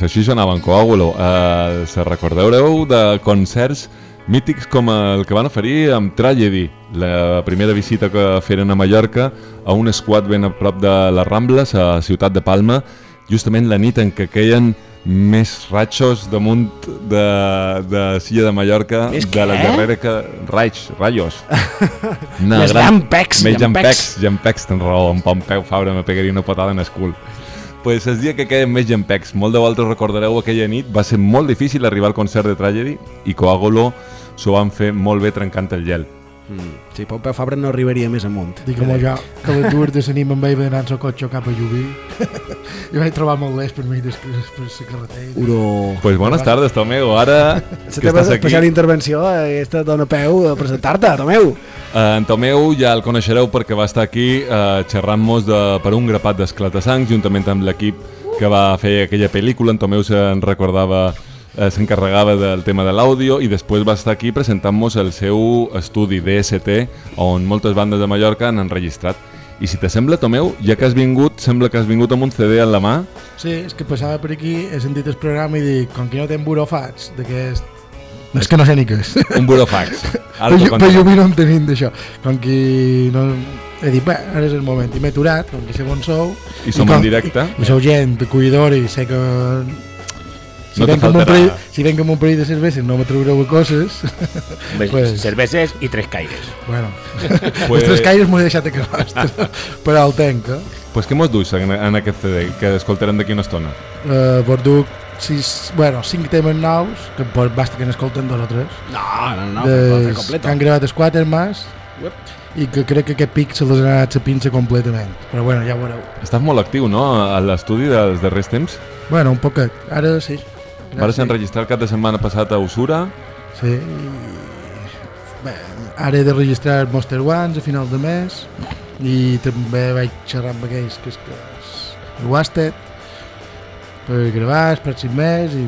Speaker 2: Pues així sonava en Coàgulo. Uh, se recordeu de concerts mítics com el que van oferir amb Tragedy, la primera visita que feren a Mallorca a un squat ben a prop de les Rambles, a Ciutat de Palma, justament la nit en què queien més ratxos damunt de, de Silla de Mallorca
Speaker 1: Més
Speaker 2: de la darrera que... Raig, rayos.
Speaker 1: Més llampecs,
Speaker 2: Més
Speaker 1: llampecs,
Speaker 2: llampecs, tens raó, en Pompeu Fabra me pegaria una patada en el cul. Pues el dia que queden més llampecs, molt de vosaltres recordareu aquella nit, va ser molt difícil arribar al concert de Tragedy i Coàgulo s'ho van fer molt bé trencant el gel.
Speaker 1: Mm. Sí, Pompeu Fabra no arribaria més amunt.
Speaker 6: Dic com jo, que les dues de l'anima em vaig anar amb el cotxe cap a Llubí i vaig trobar molt l'est per mi després per la carretera.
Speaker 1: Uro.
Speaker 2: Pues buenas tardes, Tomeu, ara
Speaker 1: La
Speaker 2: que
Speaker 1: teva
Speaker 2: estàs aquí.
Speaker 1: especial intervenció eh, aquesta dona peu a presentar-te, Tomeu.
Speaker 2: Eh, en Tomeu ja el coneixereu perquè va estar aquí eh, xerrant-nos de, per un grapat d'esclatasangs juntament amb l'equip que va fer aquella pel·lícula. En Tomeu se'n recordava eh, s'encarregava del tema de l'àudio i després va estar aquí presentant-nos el seu estudi DST on moltes bandes de Mallorca han enregistrat. I si te sembla, Tomeu, ja que has vingut, sembla que has vingut amb un CD en la mà.
Speaker 6: Sí, és que passava per aquí, he sentit el programa i dic, com que no tem burofats d'aquest... És que no sé ni què és.
Speaker 2: Un burofax. Ara
Speaker 6: Per,
Speaker 2: t'ho
Speaker 6: Llu- per
Speaker 2: contaré.
Speaker 6: Llubí no en tenim d'això. Com que no... He dit, bé, ara és el moment. I m'he aturat, com que sé on sou.
Speaker 2: I som
Speaker 6: com,
Speaker 2: en directe.
Speaker 6: I, i sou gent acollidora i sé que... Si
Speaker 2: No
Speaker 6: un
Speaker 2: faltarà.
Speaker 6: parell, si venc amb un parell de cerveses no me traureu coses.
Speaker 3: Pues,
Speaker 6: Pues-
Speaker 3: cerveses i tres caires.
Speaker 6: bueno,
Speaker 2: Pues-
Speaker 6: els tres caires m'ho he deixat a casa, però el tenc, eh?
Speaker 2: Pues què mos duis en, en aquest CD que escoltarem d'aquí una estona?
Speaker 6: Uh, porto sis, bueno, cinc temes nous, que pues, basta que n'escolten dos o tres.
Speaker 1: No, no, no,
Speaker 6: de,
Speaker 1: fer
Speaker 6: que
Speaker 1: completo.
Speaker 6: han gravat els quatre más i que crec que aquest pic se les ha anat la pinça completament. Però bueno, ja ho veureu.
Speaker 2: Estàs molt actiu, no?, a l'estudi dels darrers temps.
Speaker 6: Bueno, un poquet. Ara sí.
Speaker 2: Vas enregistrar el cap de setmana passat a Usura.
Speaker 6: Sí. I... Bé, ara he de registrar Monster Ones a final de mes i també vaig xerrar amb aquells que és que és el Wasted per gravar el pròxim mes i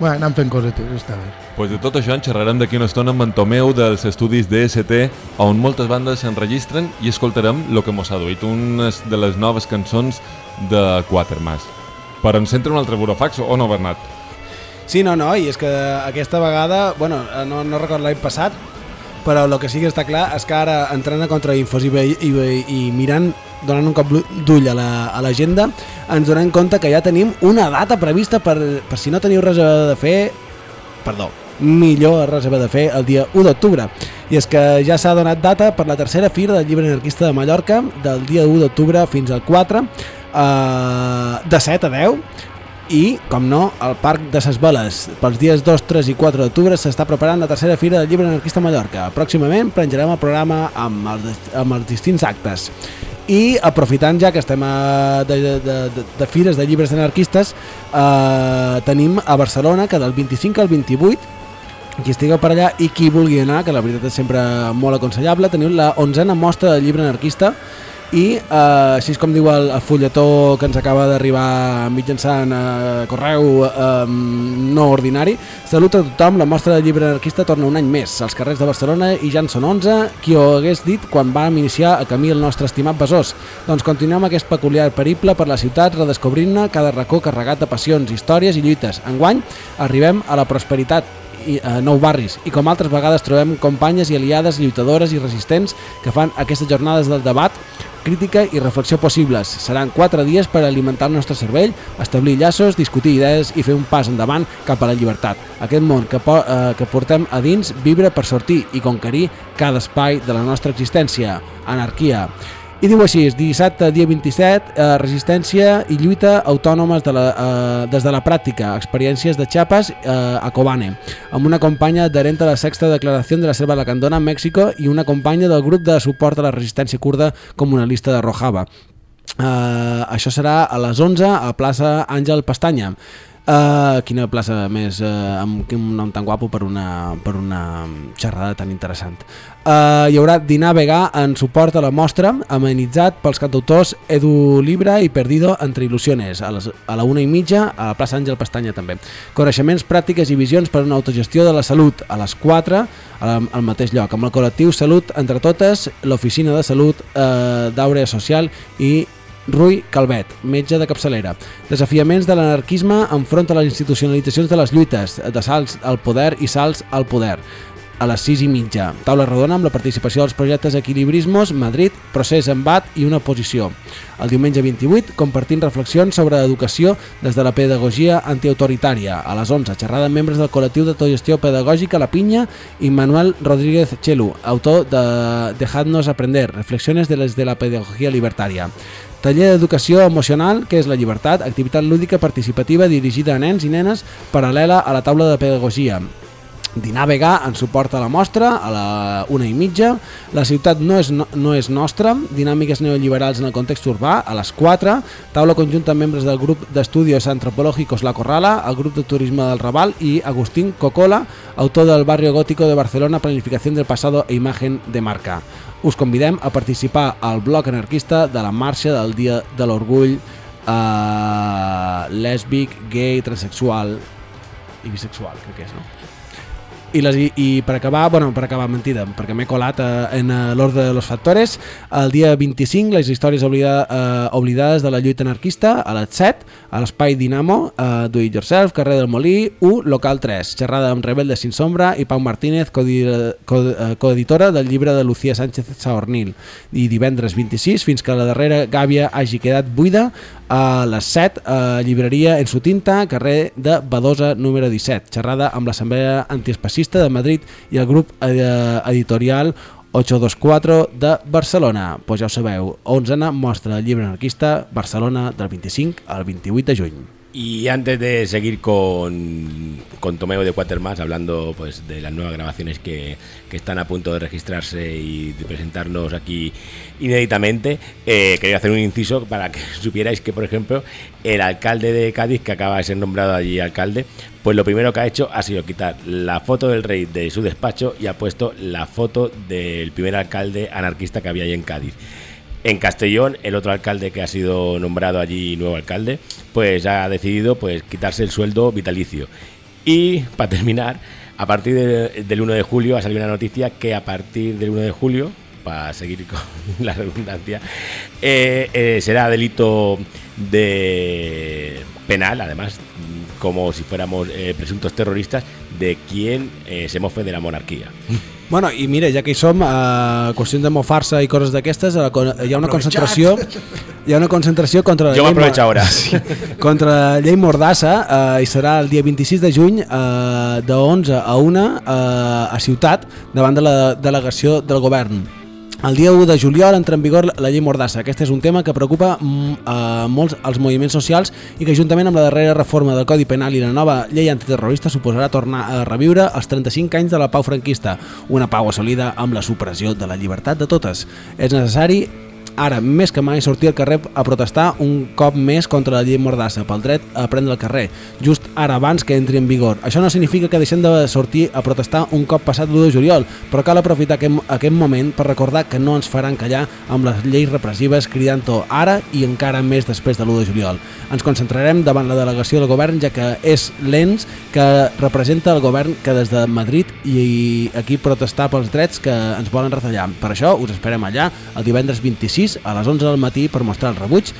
Speaker 6: bueno, anem fent cosetes, està bé.
Speaker 2: Pues de tot això en xerrarem d'aquí una estona amb en Tomeu dels estudis DST on moltes bandes s'enregistren i escoltarem el que mos ha duit, unes de les noves cançons de Quatermass. Però ens entra un altre burofax o no, Bernat?
Speaker 1: Sí, no, no, i és que aquesta vegada, bueno, no, no recordo l'any passat, però el que sí que està clar és que ara entrant a contra Infos i, i, i mirant, donant un cop d'ull a la- a l'agenda, ens donem compte que ja tenim una data prevista per, per si no teniu res de fer, perdó, millor res de fer el dia 1 d'octubre. I és que ja s'ha donat data per la tercera fira del llibre anarquista de Mallorca, del dia 1 d'octubre fins al 4, eh, de 7 a 10, i, com no, al Parc de ses Veles. Pels dies 2, 3 i 4 d'octubre s'està preparant la tercera fira del llibre anarquista a Mallorca. Pròximament penjarem el programa amb els, amb els distints actes. I aprofitant ja que estem a, de, de, de, de fires de llibres anarquistes, eh, tenim a Barcelona que del 25 al 28 qui estigueu per allà i qui vulgui anar, que la veritat és sempre molt aconsellable, teniu la onzena mostra del llibre anarquista i eh, així com diu el, el fulletó que ens acaba d'arribar mitjançant eh, correu eh, no ordinari Salut a tothom, la mostra de llibre anarquista torna un any més. Als carrers de Barcelona i ja en són 11 qui ho hagués dit quan vam iniciar a camí el nostre estimat Besòs? Doncs continuem aquest peculiar periple per la ciutat redescobrint-ne cada racó carregat de passions, històries i lluites. Enguany arribem a la prosperitat i, eh, nou barris. I com altres vegades trobem companyes i aliades lluitadores i resistents que fan aquestes jornades del debat crítica i reflexió possibles. Seran quatre dies per alimentar el nostre cervell, establir llaços, discutir idees i fer un pas endavant cap a la llibertat. Aquest món que, po eh, que portem a dins vibra per sortir i conquerir cada espai de la nostra existència. Anarquia. I diu així, dissabte, dia 27, eh, resistència i lluita autònomes de la, eh, des de la pràctica, experiències de Chiapas eh, a Kobane, amb una companya adherent a la sexta declaració de la Selva Lacandona a Mèxico i una companya del grup de suport a la resistència kurda comunalista de Rojava. Uh, això serà a les 11 a plaça Àngel Pestanya. Uh, quina plaça més uh, amb un nom tan guapo per una, per una xerrada tan interessant. Uh, hi haurà dinar vegà en suport a la mostra amenitzat pels cantautors Edu Libra i Perdido entre il·lusiones a, les, a la una i mitja a la plaça Àngel Pestanya també. Coneixements, pràctiques i visions per una autogestió de la salut a les 4 al, al mateix lloc amb el col·lectiu Salut entre totes l'oficina de salut eh, d'Àurea Social i Rui Calvet, metge de capçalera. Desafiaments de l'anarquisme enfront a les institucionalitzacions de les lluites, de salts al poder i salts al poder a les 6 i mitja. Taula rodona amb la participació dels projectes Equilibrismos, Madrid, Procés Embat i una posició. El diumenge 28, compartint reflexions sobre educació des de la pedagogia antiautoritària. A les 11, xerrada amb membres del col·lectiu d'autogestió pedagògica La Pinya i Manuel Rodríguez Chelu, autor de Dejadnos aprender, reflexiones de les de la pedagogía libertària. Taller d'educació emocional, que és la llibertat, activitat lúdica participativa dirigida a nens i nenes paral·lela a la taula de pedagogia. Dinar vegà en suport a la mostra a la una i mitja. La ciutat no és, no, no és nostra. Dinàmiques neoliberals en el context urbà a les 4. Taula conjunta amb membres del grup d'estudios antropològicos La Corrala, el grup de turisme del Raval i Agustín Cocola, autor del barrio gótico de Barcelona, planificación del pasado e imagen de marca. Us convidem a participar al bloc anarquista de la marxa del Dia de l'Orgull eh, lèsbic, gay, transexual i bisexual, crec que és, no? I, les, i, per acabar, bueno, per acabar, mentida, perquè m'he colat eh, en eh, l'ordre de los factores, el dia 25, les històries oblida, eh, oblidades de la lluita anarquista, a les 7, a l'espai Dinamo, eh, Do It Yourself, carrer del Molí, 1, local 3, xerrada amb Rebelde Sin Sombra i Pau Martínez, co- eh, coeditora del llibre de Lucía Sánchez Saornil. I divendres 26, fins que la darrera gàbia hagi quedat buida, a les 7, a llibreria En su tinta, carrer de Badosa número 17, xerrada amb l'Assemblea Antiespacista de Madrid i el grup eh, editorial 824 de Barcelona. Pues ja ho sabeu, 11a mostra del llibre anarquista Barcelona del 25 al 28 de juny.
Speaker 3: Y antes de seguir con, con Tomeo de Quatermass, hablando pues de las nuevas grabaciones que, que están a punto de registrarse y de presentarnos aquí inéditamente, eh, quería hacer un inciso para que supierais que, por ejemplo, el alcalde de Cádiz, que acaba de ser nombrado allí alcalde, pues lo primero que ha hecho ha sido quitar la foto del rey de su despacho y ha puesto la foto del primer alcalde anarquista que había allí en Cádiz. En Castellón, el otro alcalde que ha sido nombrado allí nuevo alcalde, pues ha decidido pues quitarse el sueldo vitalicio. Y para terminar, a partir de- del 1 de julio ha salido una noticia que a partir del 1 de julio, para seguir con la redundancia, eh, eh, será delito de penal, además, como si fuéramos eh, presuntos terroristas, de quien se mofe de la monarquía.
Speaker 1: Bueno, i mira, ja que hi som, a qüestions de mofar-se i coses d'aquestes, con- hi ha una concentració hi ha una concentració contra la
Speaker 3: Jo
Speaker 1: llei
Speaker 3: ahora.
Speaker 1: Sí, contra la llei Mordassa eh, i serà el dia 26 de juny eh, de 11 a 1 eh, a Ciutat davant de la delegació del govern. El dia 1 de juliol entra en vigor la llei Mordassa. Aquest és un tema que preocupa mm, a molts els moviments socials i que juntament amb la darrera reforma del Codi Penal i la nova llei antiterrorista suposarà tornar a reviure els 35 anys de la pau franquista, una pau assolida amb la supressió de la llibertat de totes. És necessari ara més que mai sortir al carrer a protestar un cop més contra la llei Mordassa pel dret a prendre el carrer, just ara abans que entri en vigor. Això no significa que deixem de sortir a protestar un cop passat l'1 de juliol, però cal aprofitar aquest, aquest moment per recordar que no ens faran callar amb les lleis repressives cridant-ho ara i encara més després de l'1 de juliol. Ens concentrarem davant la delegació del govern ja que és l'ENS que representa el govern que des de Madrid i aquí protestar pels drets que ens volen retallar. Per això us esperem allà el divendres 26 a les 11 del matí per mostrar el rebuig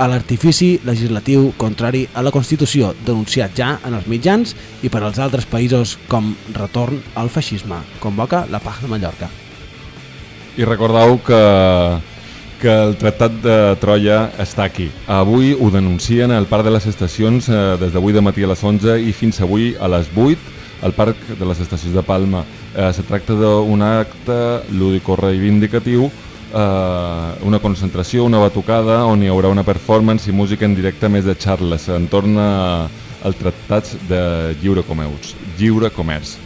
Speaker 1: a l'artifici legislatiu contrari a la Constitució denunciat ja en els mitjans i per als altres països com retorn al feixisme. Convoca la Paz de Mallorca.
Speaker 2: I recordeu que, que el Tractat de Troia està aquí. Avui ho denuncien al Parc de les Estacions eh, des d'avui de matí a les 11 i fins avui a les 8 al Parc de les Estacions de Palma. Eh, se tracta d'un acte lúdico-reivindicatiu eh, una concentració, una batucada on hi haurà una performance i música en directe més de xarles entorn a- al tractats de lliure comerç. Lliure comerç.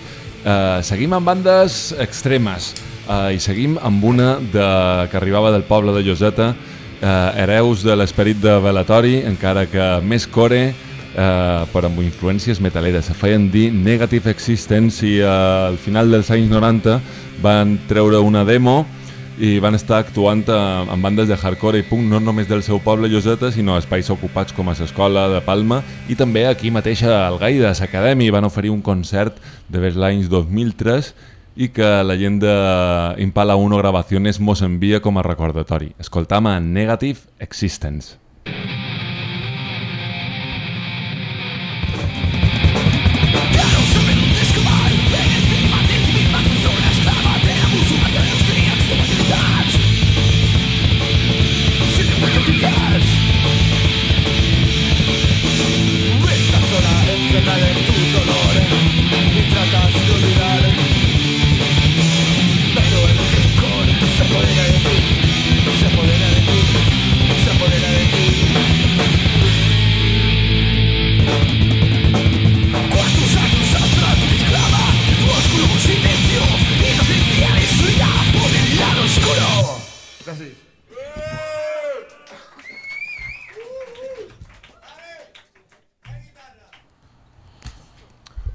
Speaker 2: Eh, seguim amb bandes extremes eh, i seguim amb una de, que arribava del poble de Lloseta, eh, hereus de l'esperit de Velatori, encara que més core, eh, però amb influències metaleres. Se feien dir Negative Existence i eh, al final dels anys 90 van treure una demo i van estar actuant eh, en bandes de hardcore i punk no només del seu poble Lloseta, sinó espais ocupats com a l'Escola de Palma i també aquí mateix al Gaides Academy van oferir un concert de vers l'any 2003 i que la gent de Impala 1 Gravaciones mos envia com a recordatori. Escoltam a Negative Existence.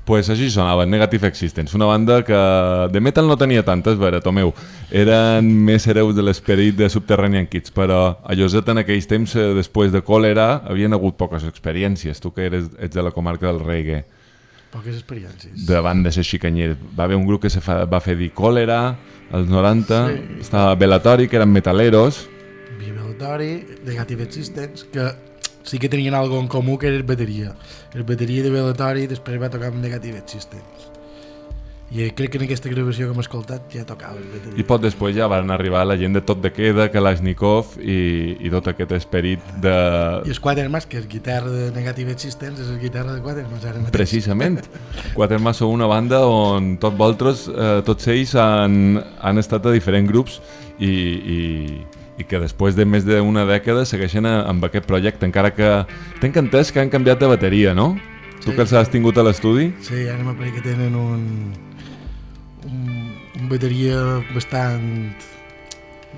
Speaker 2: Pues així sonava, Negative Existence, una banda que de metal no tenia tantes, vera, Tomeu. Eren més hereus de l'esperit de Subterranean Kids, però a Lloset en aquells temps, eh, després de còlera, havien hagut poques experiències. Tu que eres, ets de la comarca del reggae,
Speaker 6: Poques experiències.
Speaker 2: de bandes així canyers. Va haver un grup que se fa, va fer dir còlera, als 90,
Speaker 6: Sí.
Speaker 2: estava Velatori, que eren metaleros,
Speaker 6: Velatori, Negative Existence, que sí que tenien algo en comú que era el bateria. El bateria de Velatori després va tocar amb Negative Existence. I crec que en aquesta gravació que hem escoltat ja tocava el bateria.
Speaker 2: i poc després ja van arribar la gent de Tot de Queda, Kalashnikov i, i tot aquest esperit de,
Speaker 6: I els Quatermass, que és guitarra de Negative Existence, és el guitarra de Quatermass ara mateix.
Speaker 2: Precisament. Quatermass són una banda on tot vosaltres, eh, tots ells han, han estat a diferents grups i, i, i que després de més d'una dècada segueixen a, amb aquest projecte, encara que tenc entès que han canviat de bateria, no? Tu
Speaker 6: Sí.
Speaker 2: que els has tingut a l'estudi?
Speaker 6: Sí, ara m'apareix que tenen un, un, un bateria bastant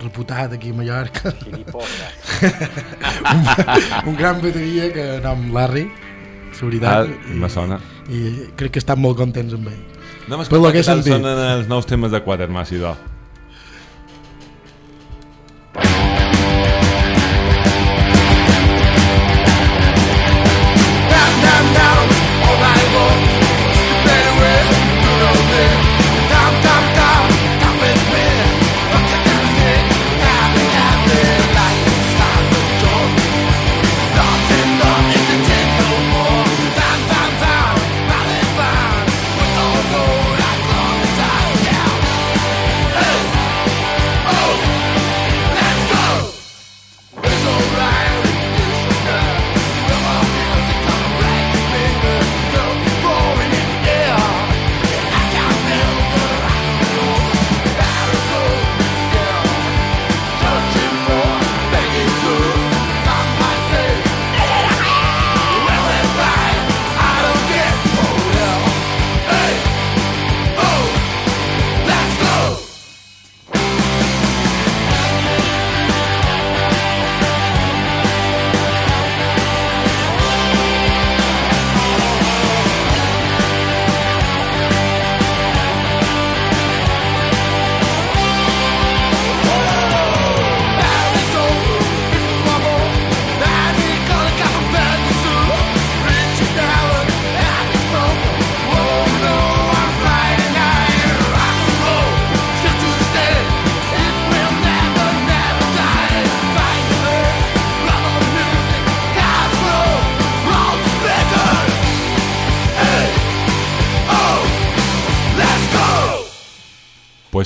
Speaker 6: reputat aquí a Mallorca. un, un gran bateria que nom Larry, la veritat.
Speaker 2: Ah, me sona.
Speaker 6: I crec que estan molt contents amb ell.
Speaker 2: No m'escolta
Speaker 6: que
Speaker 2: tal
Speaker 6: sentit.
Speaker 2: sonen els nous temes de Quatermass, idò.
Speaker 5: Down,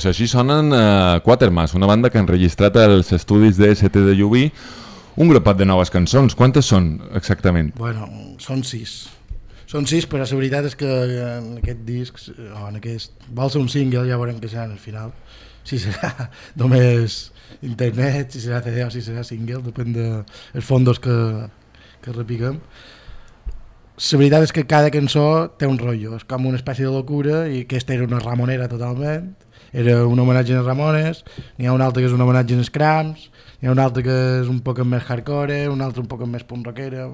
Speaker 2: Pues així sonen uh, Quatermass, una banda que han registrat als estudis de ST de Llubí un grapat de noves cançons. Quantes són exactament?
Speaker 6: Bueno, són sis. Són sis, però la veritat és que en aquest disc, o en aquest... Vol ser un single, ja veurem què serà al final. Si serà només internet, si serà CD o si serà single, depèn dels fondos que, que repiquem. La veritat és que cada cançó té un rotllo, és com una espècie de locura i aquesta era una ramonera totalment, era un homenatge a Ramones, n'hi ha un altre que és un homenatge als Cramps, n'hi ha un altre que és un poc més hardcore, un altre un poc més punk rockera,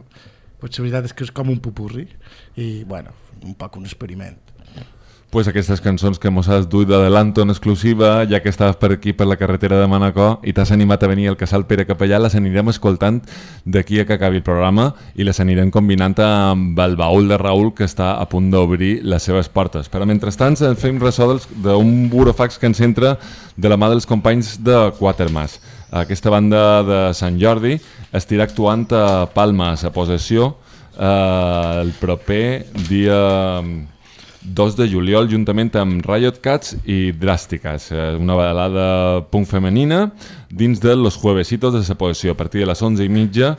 Speaker 6: pues la veritat és que és com un pupurri i bueno, un poc un experiment.
Speaker 2: Pues aquestes cançons que mos has duit d'adelanto en exclusiva, ja que estaves per aquí per la carretera de Manacor i t'has animat a venir al casal Pere Capellà, les anirem escoltant d'aquí a que acabi el programa i les anirem combinant amb el baúl de Raül que està a punt d'obrir les seves portes. Però mentrestant ens fem ressò d'un burofax que ens entra de la mà dels companys de Quatermass. Aquesta banda de Sant Jordi estirà actuant a Palma, a Possessió, eh, el proper dia 2 de juliol juntament amb Riot Cats i Drásticas, eh, una balada punk femenina dins de Los Juevesitos de Poessió a partir de les 11 i mitja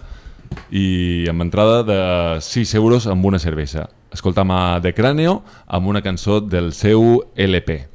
Speaker 2: i amb entrada de 6 euros amb una cervesa. Escoltam a The Cráneo amb una cançó del seu LP.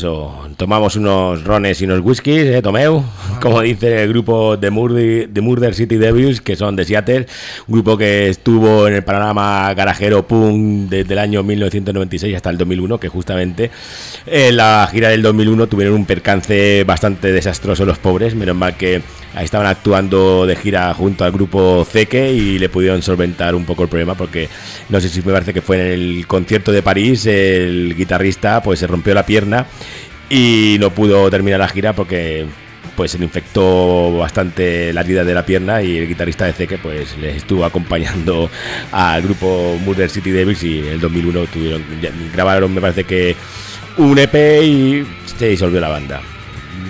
Speaker 3: Eso, tomamos unos rones y unos whiskies, ¿eh, Tomeu? Como dice el grupo de Murder, de Murder City Devils, que son de Seattle, un grupo que estuvo en el panorama garajero punk desde el año 1996 hasta el 2001, que justamente en la gira del 2001 tuvieron un percance bastante desastroso los pobres, menos mal que estaban actuando de gira junto al grupo Zeke y le pudieron solventar un poco el problema porque no sé si me parece que fue en el concierto de París el guitarrista pues se rompió la pierna y no pudo terminar la gira porque pues se le infectó bastante la herida de la pierna y el guitarrista de Zeke pues les estuvo acompañando al grupo Murder City Devils y en el 2001 tuvieron grabaron me parece que un EP y se disolvió la banda.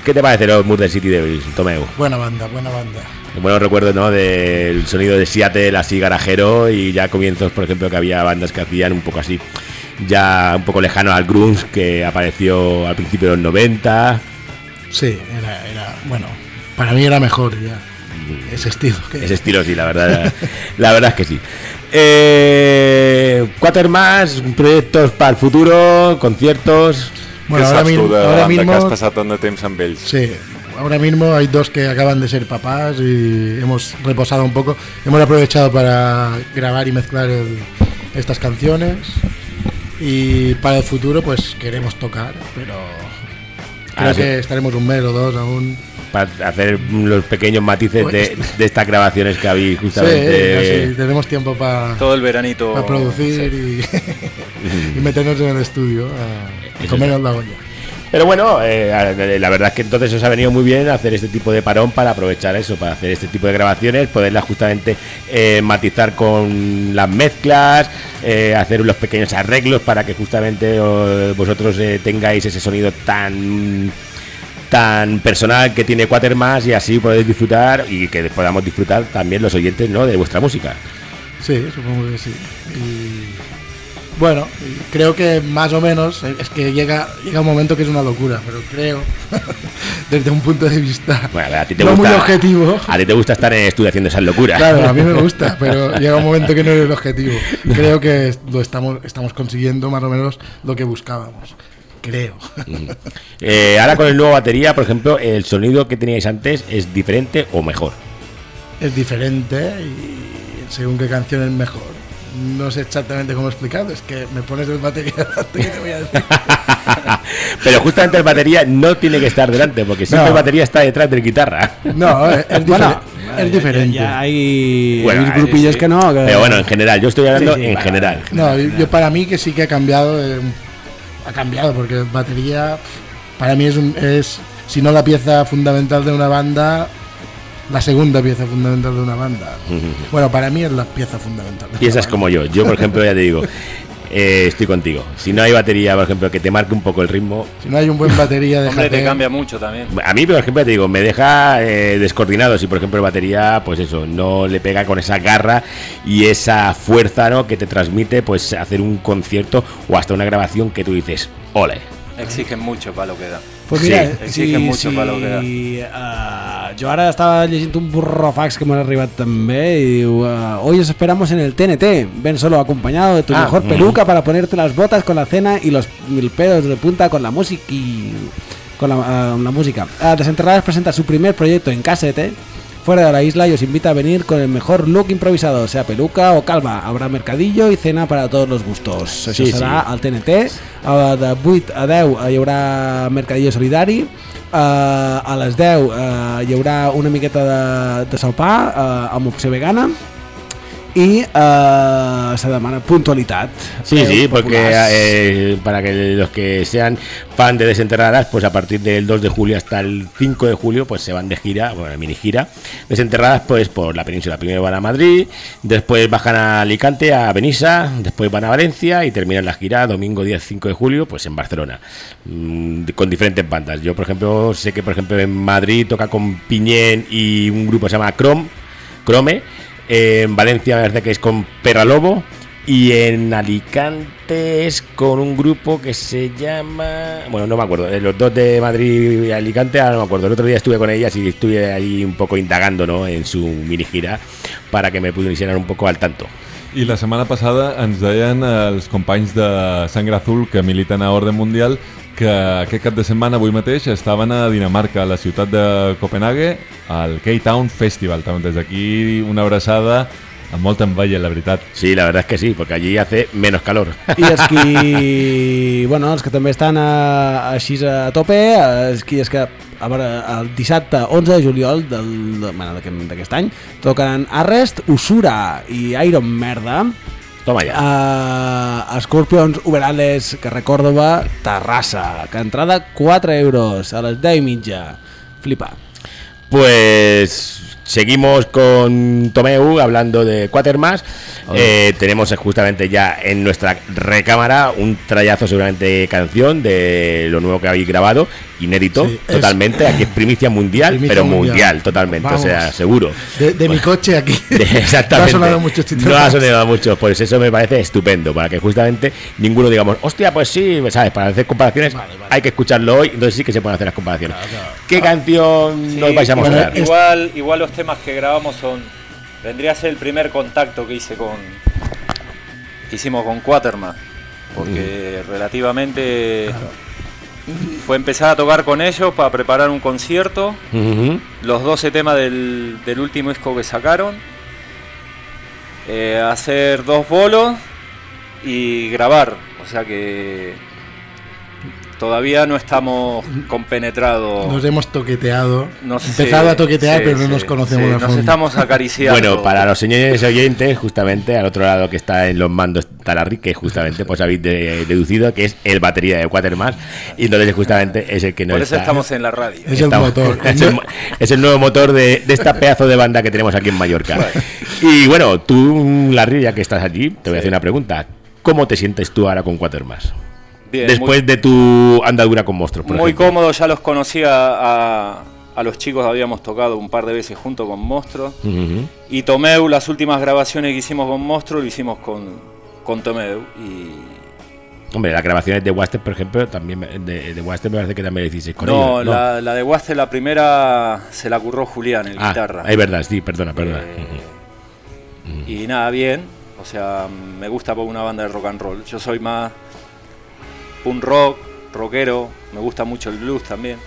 Speaker 3: ¿Qué te parece los Murder City Devils, Tomeu?
Speaker 6: Buena banda, buena banda.
Speaker 3: Buenos recuerdos, ¿no? Del sonido de Seattle así garajero y ya comienzos, por ejemplo, que había bandas que hacían un poco así, ya un poco lejano al grunge que apareció al principio de los 90.
Speaker 6: Sí, era, era bueno, para mí era mejor ya ese estilo. que-
Speaker 3: Ese estilo sí, la verdad, la verdad es que sí. Eh, Quatermass, proyectos para el futuro, conciertos.
Speaker 6: Bueno, ahora,
Speaker 2: saps
Speaker 6: mi-
Speaker 2: tu de
Speaker 6: ahora
Speaker 2: la banda que
Speaker 6: mismo
Speaker 2: has amb ells?
Speaker 6: Sí, ahora mismo hay dos que acaban de ser papás y hemos reposado un poco. Hemos aprovechado para grabar y mezclar el- estas canciones. Y para el futuro, pues queremos tocar, pero creo
Speaker 3: sí.
Speaker 6: que estaremos un mes o dos aún.
Speaker 3: Para hacer los pequeños matices de, de estas grabaciones que habéis
Speaker 6: Sí,
Speaker 3: justamente.
Speaker 6: así tenemos tiempo para
Speaker 7: Todo el veranito.
Speaker 6: producir y, y meternos en el estudio a
Speaker 3: Eso
Speaker 6: comernos la olla.
Speaker 3: Pero bueno, eh, la verdad es que entonces os ha venido muy bien hacer este tipo de parón para aprovechar eso, para hacer este tipo de grabaciones, poderlas justamente eh, matizar con las mezclas, eh, hacer los pequeños arreglos para que justamente eh, vosotros eh, tengáis ese sonido tan tan personal que tiene Quatermass y así podéis disfrutar y que podamos disfrutar también los oyentes ¿no? de vuestra música.
Speaker 6: Sí, supongo que sí. Y bueno, creo que más o menos eh, es que llega llega un momento que es una locura, pero creo desde un punto de vista
Speaker 3: Bueno, a ti te
Speaker 6: no
Speaker 3: gusta,
Speaker 6: muy objetivo.
Speaker 3: A ti te gusta estar en estudio haciendo esas locuras.
Speaker 6: Claro, a mí me gusta, pero llega un momento que no es el objetivo. Creo que lo estamos estamos consiguiendo más o menos lo que buscábamos. Creo.
Speaker 3: Eh, ahora con el nuevo batería, por ejemplo, el sonido que teníais antes es diferente o mejor.
Speaker 6: es diferente y según qué canción es mejor. No sé exactamente cómo explicarlo, es que me pones el batería delante, ¿qué te voy a decir?
Speaker 3: Pero justamente el batería no tiene que estar delante, porque siempre
Speaker 6: No.
Speaker 3: el batería está detrás del guitarra.
Speaker 6: No, es, es
Speaker 1: Bueno,
Speaker 6: diferente. es diferente.
Speaker 1: Ya hay,
Speaker 3: Bueno,
Speaker 1: hay grupillos que no. que-
Speaker 3: Pero bueno, en general, yo estoy hablando
Speaker 1: Sí, sí,
Speaker 3: en
Speaker 1: para-
Speaker 3: general.
Speaker 6: No, yo para mí que sí que ha cambiado. eh, ha cambiado porque batería para mí es, un, es, si no la pieza fundamental de una banda, la segunda pieza fundamental de una banda. Bueno, para mí es la pieza fundamental. banda.
Speaker 3: como yo. Yo, por ejemplo, ya te digo, eh, estoy contigo. Si no hay batería, por ejemplo, que te marque un poco el ritmo,
Speaker 6: Si no hay un buen batería de
Speaker 7: Hombre, te cambia mucho también.
Speaker 3: A mí, por ejemplo, te digo, me deja eh, descoordinado si, por ejemplo, el batería, pues eso, no le pega con esa garra y esa fuerza, ¿no? Que te transmite, pues, hacer un concierto o hasta una grabación que tú dices, ole.
Speaker 7: Exigen mucho para lo que da.
Speaker 1: Pues mira,
Speaker 7: Sí, exigen mucho para lo que da.
Speaker 1: eh, jo ara estava llegint un burrofax que m'ha arribat també i diu eh, Hoy os esperamos en el TNT, ven solo acompañado de tu
Speaker 3: Ah,
Speaker 1: mejor
Speaker 3: mm.
Speaker 1: peluca para ponerte las botas con la cena y los mil pelos de punta con la música y con la, eh, la música. Ah, Desenterradas presenta su primer proyecto en casete fuera de la isla y os invita a venir con el mejor look improvisado, sea peluca o calva. Habrá mercadillo y cena para todos los gustos. Això
Speaker 3: Sí,
Speaker 1: serà
Speaker 3: sí.
Speaker 1: al TNT. eh, De 8 a 10 hi haurà mercadillo solidari. Uh, a les 10 uh, hi haurà una miqueta de, de sopar uh, amb opció vegana i uh, se demana puntualitat.
Speaker 3: Sí,
Speaker 1: Preus
Speaker 3: sí, porque eh, para que los que sean fan de Desenterradas, pues a partir del 2 de julio hasta el 5 de julio, pues se van de gira, bueno, mini gira. Desenterradas, pues por la península. Primero van a Madrid, después bajan a Alicante, a Benissa, después van a Valencia y terminan la gira domingo día 5 de julio, pues en Barcelona, mm, con diferentes bandas. Yo, por ejemplo, sé que, por ejemplo, en Madrid toca con Piñén y un grupo que se llama Chrome, Crome. En Valencia me parece que es con Perra Lobo. Y en Alicante es con un grupo que se llama. Bueno, no me acuerdo. Los dos de Madrid y Alicante, ahora no me acuerdo. El otro día estuve con ellas y estuve ahí un poco indagando ¿no? en su mini gira para que me pusieran un poco al tanto.
Speaker 2: I la setmana passada ens deien els companys de Sangre Azul que militen a Orden Mundial que aquest cap de setmana, avui mateix, estaven a Dinamarca, a la ciutat de Copenhague, al K-Town Festival. També Des d'aquí una abraçada amb molta enveja, la veritat.
Speaker 3: Sí, la verdad es que sí, porque allí hace menos calor.
Speaker 1: I els qui, bueno, els que també estan a, així a tope, els qui és que a veure, el dissabte 11 de juliol del, de, bueno, d'aquest any tocaran Arrest, Usura i Iron Merda
Speaker 3: Toma ja.
Speaker 1: a Scorpions Uberales, que Córdoba, Terrassa, que entrada 4 euros a les 10 i mitja. Flipa.
Speaker 3: Pues seguimos con Tomeu hablando de Quatermass. Eh, tenemos justamente ya en nuestra recámara un trayazo seguramente de canción de lo nuevo que habéis grabado, inédito,
Speaker 6: Sí, es-
Speaker 3: totalmente. Aquí es primicia mundial,
Speaker 6: Primicia
Speaker 3: pero mundial,
Speaker 6: mundial.
Speaker 3: totalmente,
Speaker 6: Vamos.
Speaker 3: o sea, seguro.
Speaker 6: De, de mi coche aquí.
Speaker 3: Exactamente.
Speaker 6: No ha sonado mucho este
Speaker 3: No ha sonado mucho. Pues eso me parece estupendo. Para que justamente ninguno digamos, hostia, pues sí, ¿sabes? Para hacer comparaciones hay que escucharlo hoy. Entonces sí que se pueden hacer las comparaciones. ¿Qué canción nos vais a
Speaker 7: bueno,
Speaker 3: mostrar?
Speaker 7: igual, igual los temas que grabamos son. Vendría a ser el primer contacto que hice con. que hicimos con Quaterman. Porque relativamente. Fue empezar a tocar con ellos para preparar un concierto. Los 12 temas del, del último disco que sacaron. eh, hacer dos bolos y grabar. O sea que. Todavía no estamos compenetrados.
Speaker 6: Nos hemos toqueteado.
Speaker 7: No sé,
Speaker 6: Empezado a toquetear,
Speaker 7: sí,
Speaker 6: pero no
Speaker 7: sí,
Speaker 6: nos conocemos
Speaker 7: sí, Nos
Speaker 6: fondo.
Speaker 7: estamos acariciando.
Speaker 3: Bueno, para los señores oyentes, justamente al otro lado que está en los mandos está Larry, que justamente pues habéis de- deducido que es el batería de Quatermass. Y entonces justamente es el que nos
Speaker 7: Por eso
Speaker 3: está-
Speaker 7: estamos en la radio.
Speaker 6: Es el motor.
Speaker 3: Es el, mo- es el nuevo motor de, de esta pedazo de banda que tenemos aquí en Mallorca. Y bueno, tú, Larry, ya que estás allí, te voy a hacer una pregunta. ¿Cómo te sientes tú ahora con Quatermass?
Speaker 7: Bien,
Speaker 3: Después
Speaker 7: muy,
Speaker 3: de tu andadura con monstruos, por
Speaker 7: muy
Speaker 3: ejemplo.
Speaker 7: cómodo, ya los conocía a, a los chicos, habíamos tocado un par de veces junto con Monstruo.
Speaker 3: Ujú.
Speaker 7: Y Tomeu, las últimas grabaciones que hicimos con Monstruo, lo hicimos con, con Tomeu. Y
Speaker 3: Hombre, las grabaciones de Waster, por ejemplo, también de, de Waster me parece que también hicisteis con
Speaker 7: no,
Speaker 3: ellos. ¿no?
Speaker 7: La, la de Waste, la primera, se la curró Julián, el
Speaker 3: Ah,
Speaker 7: guitarra.
Speaker 3: es verdad, sí, perdona, perdona.
Speaker 7: Eh, Y nada, bien. O sea, me gusta por una banda de rock and roll. Yo soy más punk rock, rockero. Me gusta mucho el blues también.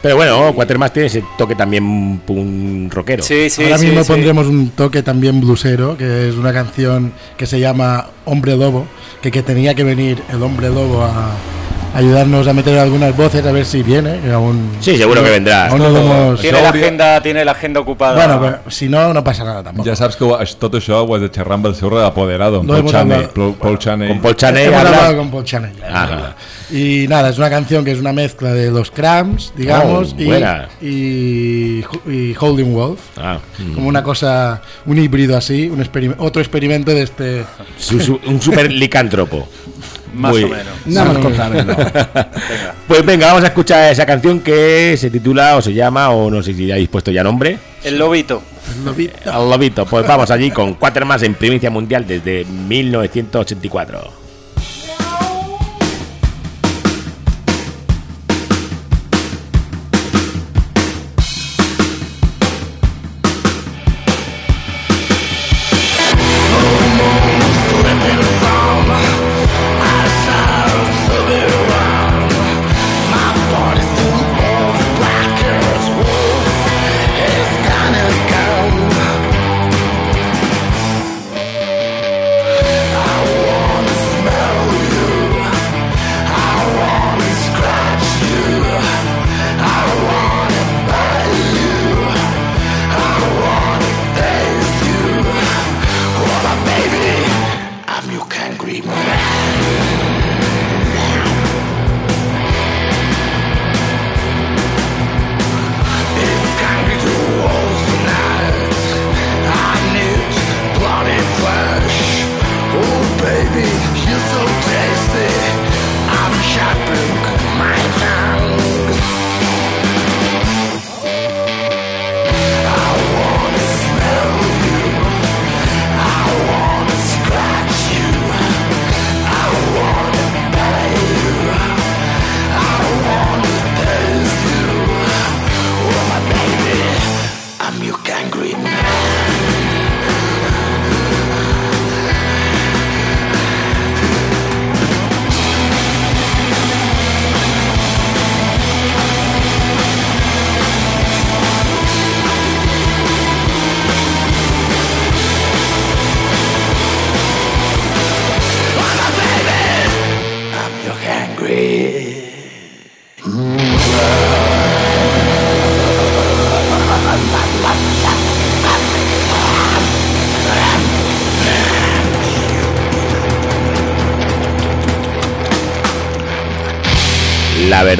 Speaker 3: Pero bueno, Quatermass tiene ese toque también un rockero.
Speaker 7: Sí, sí,
Speaker 6: Ahora
Speaker 7: sí,
Speaker 6: mismo
Speaker 7: sí.
Speaker 6: pondremos un toque también blusero, que es una canción que se llama Hombre Lobo, que, que tenía que venir el Hombre Lobo a ayudarnos a meter algunas voces, a ver si viene. que aún,
Speaker 3: Sí, seguro que vendrá.
Speaker 6: Aún no
Speaker 7: Tiene la agenda, tiene la agenda ocupada.
Speaker 6: Bueno, pero si no, no pasa nada tampoco.
Speaker 2: Ja saps que tot això ho has de xerrar amb el seu apoderado,
Speaker 6: No
Speaker 2: Paul Chaney. Paul, Paul Chaney.
Speaker 3: Con Paul Chaney
Speaker 6: Hemos
Speaker 3: hablas-
Speaker 6: hablado con Paul Chaney.
Speaker 3: Ah.
Speaker 6: Y nada, es una canción que es una mezcla de los Cramps, digamos,
Speaker 3: Oh,
Speaker 6: y, y, y Holding Wolf.
Speaker 3: Ah, mm.
Speaker 6: Como una cosa, un híbrido así, un experim- otro experimento de este.
Speaker 3: Su- su- un super licántropo.
Speaker 7: Más
Speaker 3: Muy-
Speaker 7: o menos.
Speaker 1: A escoltar-ho.
Speaker 7: Venga.
Speaker 3: Pues venga, vamos a escuchar esa canción que se titula o se llama, o no sé si ya habéis puesto ya nombre.
Speaker 7: El lobito.
Speaker 3: El lobito. Pues vamos allí con Quatermass en primicia mundial desde 1984.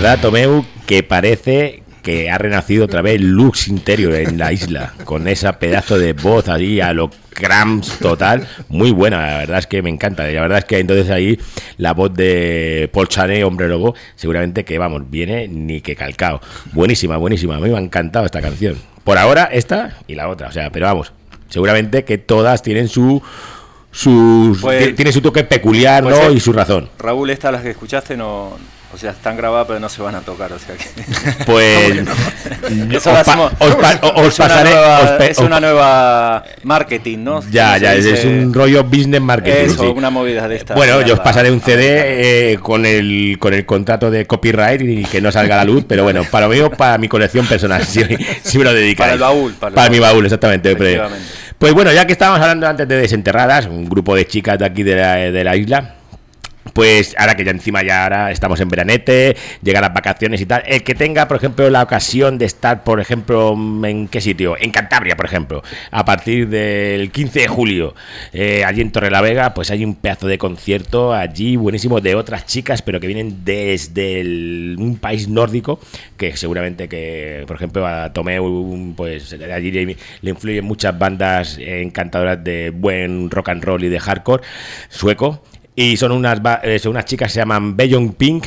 Speaker 3: Verdad, Tomeu, que parece que ha renacido otra vez Lux Interior en la isla, con esa pedazo de voz allí a lo Cramps total, muy buena, la verdad es que me encanta. La verdad es que entonces ahí la voz de Paul Chané, hombre lobo, seguramente que vamos, viene ni que calcao. Buenísima, buenísima, a mí me ha encantado esta canción. Por ahora, esta y la otra, o sea, pero vamos, seguramente que todas tienen su. su
Speaker 7: Pues-
Speaker 3: ti- tiene su toque peculiar,
Speaker 7: Pues,
Speaker 3: ¿no?
Speaker 7: eh,
Speaker 3: Y su razón.
Speaker 7: Raúl, estas las que escuchaste no. O sea, están grabadas pero no se van a tocar, o sea que.
Speaker 3: Pues.
Speaker 7: Eso
Speaker 3: os pasaré-
Speaker 7: es una nueva marketing, ¿no?
Speaker 3: Ya, ya, es, un rollo business marketing.
Speaker 7: Eso,
Speaker 3: sí.
Speaker 7: una movida de esta.
Speaker 3: Bueno, yo os pasaré un CD eh, con el con el contrato de copyright y que no salga a la luz, pero bueno, para mí o para mi colección personal, si, si me lo dedicáis.
Speaker 7: Para el baúl, para el
Speaker 3: mi
Speaker 7: baúl.
Speaker 3: baúl, exactamente. Pues bueno, ya que estábamos hablando antes de Desenterradas, un grupo de chicas de aquí de la, de la isla. Pues ahora que ya encima ya ahora estamos en veranete, llegan las vacaciones y tal, el que tenga, por ejemplo, la ocasión de estar, por ejemplo, ¿en qué sitio? En Cantabria, por ejemplo, a partir del 15 de julio, eh, allí en Torrelavega, pues hay un pedazo de concierto allí buenísimo de otras chicas, pero que vienen desde un país nórdico, que seguramente que, por ejemplo, a Tomeu, pues allí le influyen muchas bandas encantadoras de buen rock and roll y de hardcore sueco. Y son unas, eh, son unas chicas que se llaman Beyond Pink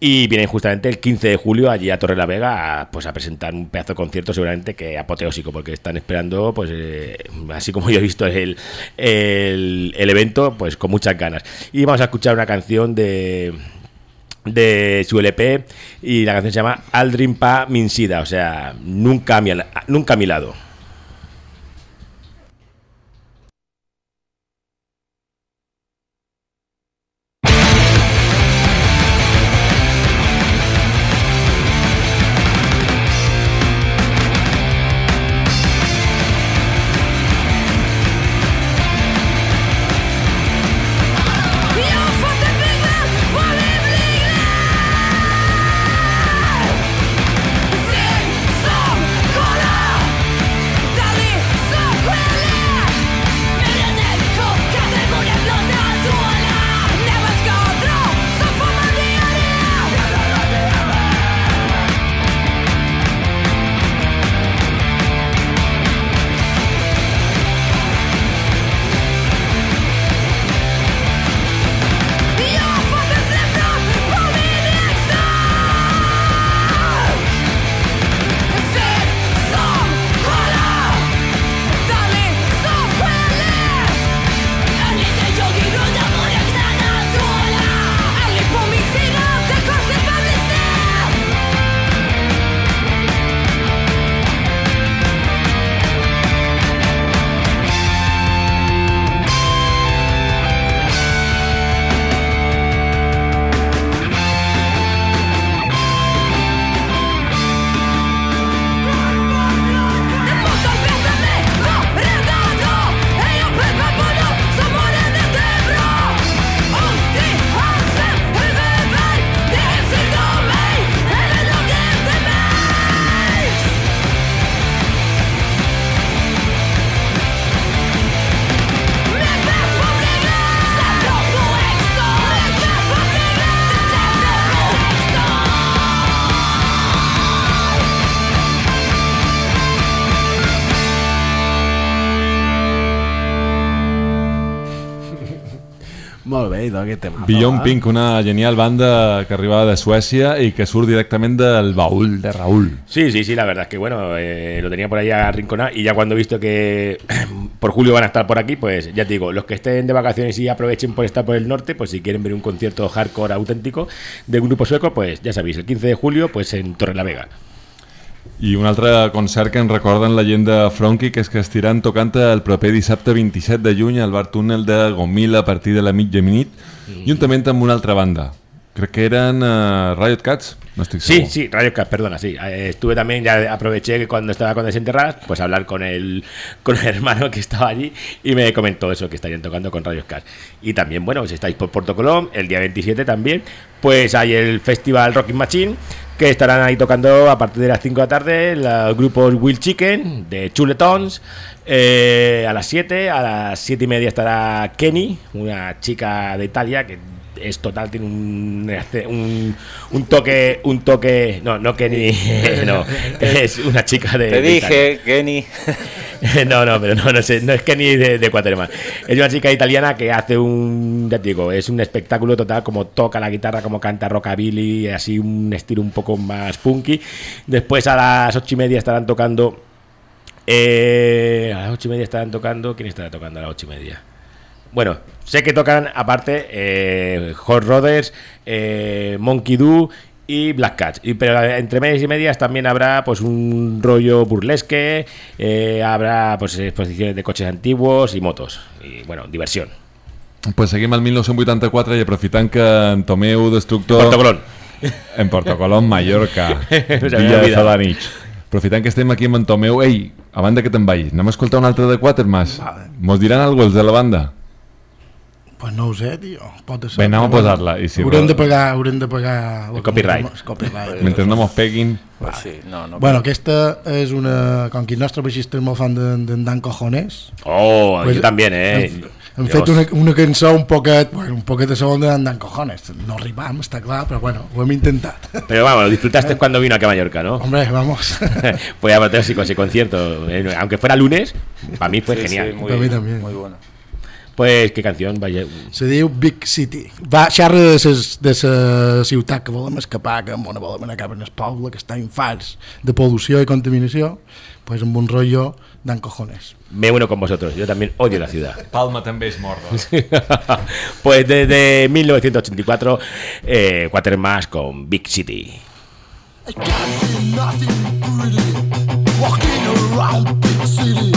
Speaker 3: y vienen justamente el 15 de julio allí a Torre la Vega a, pues, a presentar un pedazo de concierto seguramente que apoteósico porque están esperando, pues eh, así como yo he visto el, el, el evento, pues con muchas ganas. Y vamos a escuchar una canción de de su LP y la canción se llama Aldrin Pa Minsida, o sea, nunca mi, nunca a mi lado.
Speaker 1: Aquest tema.
Speaker 2: Beyond Pink, una genial banda que arribava de Suècia i que surt directament del baúl de Raúl.
Speaker 3: Sí, sí, sí, la verdad es que bueno, eh, lo tenía por ahí arrinconado y ya cuando he visto que por julio van a estar por aquí, pues ya te digo, los que estén de vacaciones y aprovechen por estar por el norte, pues si quieren ver un concierto hardcore auténtico de un grupo sueco, pues ya sabéis, el 15 de julio, pues en Torre la Vega.
Speaker 2: I un altre concert que ens recorden la llegenda Fronky, que és que estiran tocant el proper dissabte 27 de juny al bar túnel de Gomil a partir de la mitjanit,
Speaker 3: Mm.
Speaker 2: juntament amb una altra banda. Crec que eren uh, Riot Cats, no estic
Speaker 3: Sí,
Speaker 2: segur.
Speaker 3: sí, Radio Cats, perdona, sí. Eh, estuve también, ya aproveché que cuando estaba con Desenterradas, pues hablar con el, con el hermano que estaba allí y me comentó eso, que estarían tocando con Radio Cats. Y también, bueno, si estáis por Puerto Colón, el día 27 también, pues hay el Festival Rocking Machine, que estarán ahí tocando a partir de las 5 de la tarde los grupos Will Chicken, de Chuletons, eh, a las 7, a las 7 y media estará Kenny, una chica de Italia que es total, tiene un, un, un toque, un toque, no, no Kenny, no, es una chica de...
Speaker 7: Te dije, Kenny.
Speaker 3: no, no, pero no, no, sé, no es Kenny de, de Quaterman. Es una chica italiana que hace un, ya te digo, es un espectáculo total, como toca la guitarra, como canta rockabilly, así un estilo un poco más punky. Después a las ocho y media estarán tocando... eh, a las ocho y media estarán tocando... ¿Quién estará tocando a las ocho y media? Bueno, sé que tocan aparte eh, Hot Rodders, eh, Monkey Doo y Black Cats. Y, pero entre medias y medias también habrá pues un rollo burlesque, eh, habrá pues exposiciones de coches antiguos y motos. Y bueno, diversión.
Speaker 2: Pues seguim al 1984 i aprofitant que en Tomeu Destructor...
Speaker 3: Portocolón.
Speaker 2: En Portocolón, Mallorca.
Speaker 3: M'havia
Speaker 2: Villa de. Zadanich. Aprofitant que estem aquí amb en Tomeu, ei, a banda que te'n vagis, anem a escoltar un altre de Quatermass. Mos diran alguna els de la banda?
Speaker 6: Pues no ho sé, tio. Pot ser.
Speaker 2: Bé, anem a posar-la, i si
Speaker 6: haurem, de pagar, haurem de pagar...
Speaker 3: El copyright.
Speaker 6: El copyright.
Speaker 2: Mentre no mos peguin...
Speaker 7: Pues sí, no, no.
Speaker 6: Bueno, aquesta és una... Com que el nostre baixista és molt fan d'en de, Dan Cojones...
Speaker 3: Oh,
Speaker 6: Pues,
Speaker 3: yo también, eh.
Speaker 6: Hem, hem fet una, una cançó un poquet, bueno, un poquet de segon de Dan Cojones. No arribam, està clar, però bueno, ho hem intentat.
Speaker 3: Pero vamos, lo disfrutaste cuando vino aquí a Mallorca, ¿no?
Speaker 6: Hombre, vamos.
Speaker 3: pues ya ese, ese concierto, eh, aunque fuera lunes, para mí fue
Speaker 7: Sí,
Speaker 3: genial.
Speaker 7: sí, muy,
Speaker 6: Pa mi també.
Speaker 7: muy bueno.
Speaker 3: Pues, ¿qué canción? Vaya.
Speaker 6: Se diu Big City. Va, xerra de, ses, de sa ciutat que volem escapar, que bueno, volem anar cap al poble, que està infars de pol·lució i contaminació, pues amb un rotllo Dan Cojones.
Speaker 3: Me uno con vosotros, yo también odio la ciudad.
Speaker 2: Palma també és morda.
Speaker 3: pues desde 1984, eh, Quatermass con Big City.
Speaker 5: I can't see nothing pretty Walking around big city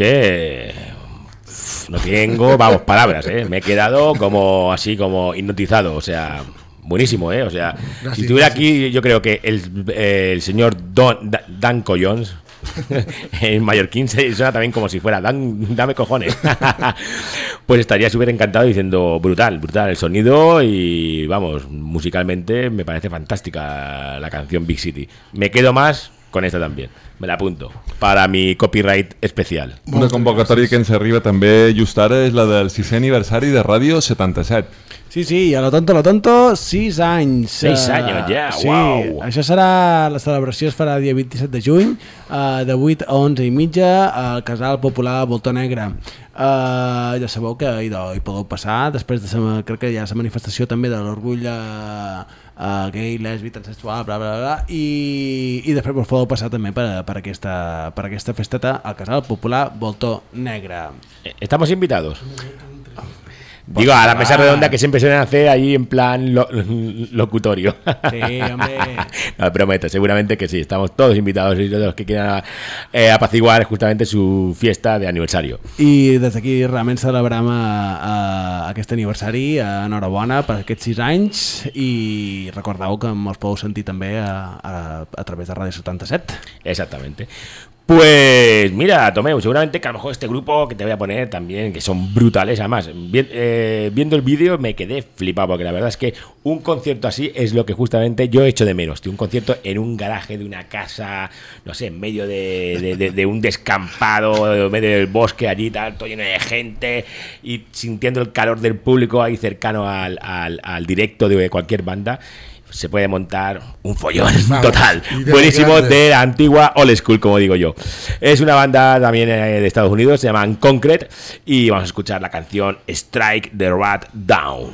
Speaker 3: que no tengo, vamos, palabras, ¿eh? Me he quedado como así, como hipnotizado, o sea, buenísimo, ¿eh? O sea,
Speaker 6: Gracias,
Speaker 3: si estuviera
Speaker 6: gracias.
Speaker 3: aquí, yo creo que el, el señor Don, Da- Dan Collons, en mallorquín se suena también como si fuera Dan, dame cojones. pues estaría súper encantado diciendo brutal, brutal el sonido y vamos, musicalmente me parece fantástica la canción Big City. Me quedo más con esta también. Me la apunto. Para mi copyright especial.
Speaker 2: Una convocatòria que ens arriba també just ara és la del 6è aniversari de Ràdio 77.
Speaker 1: Sí, sí, a lo tonto, a lo tonto, 6 anys.
Speaker 3: Seis
Speaker 1: Eh,
Speaker 3: anys ja,
Speaker 1: sí,
Speaker 3: uau.
Speaker 1: Això serà, la celebració es farà dia 27 de juny, uh, de 8 a 11 i mitja, al Casal Popular Voltó Negre. Uh, ja sabeu que hi, hi podeu passar, després de sa, crec que hi ha la manifestació també de l'orgull uh, uh, gay, lesbi, transsexual, bla, bla, bla, i, i després us podeu passar també per, per, aquesta, per aquesta festeta al Casal Popular Voltó Negre.
Speaker 3: Eh, ¿Estamos invitados? Digo, a la mesa redonda que siempre suelen hacer ahí en plan lo- locutorio.
Speaker 1: Sí, hombre.
Speaker 3: No, prometo, seguramente que sí. Estamos todos invitados y todos los que quieran eh, apaciguar justamente su fiesta de aniversario.
Speaker 1: I des d'aquí realment celebrem a, a aquest aniversari, a enhorabona per aquests 6 anys i recordeu que ens podeu sentir també a, a, a través de Ràdio 77.
Speaker 3: Exactamente. Pues mira, Tomeu, seguramente que a lo mejor este grupo que te voy a poner también, que son brutales, además, vi- eh, viendo el vídeo me quedé flipado, porque la verdad es que un concierto así es lo que justamente yo echo de menos, un concierto en un garaje de una casa, no sé, en medio de, un descampado, en medio del bosque allí, tal, todo lleno de gente, y sintiendo el calor del público ahí cercano al directo de cualquier banda. Se puede montar un follón
Speaker 6: Vamos,
Speaker 3: total.
Speaker 6: de
Speaker 3: Buenísimo de la antigua old school, como digo yo. Es una banda también eh, de Estados Unidos, se llaman Concrete, y vamos a escuchar la canción Strike the Rat Down.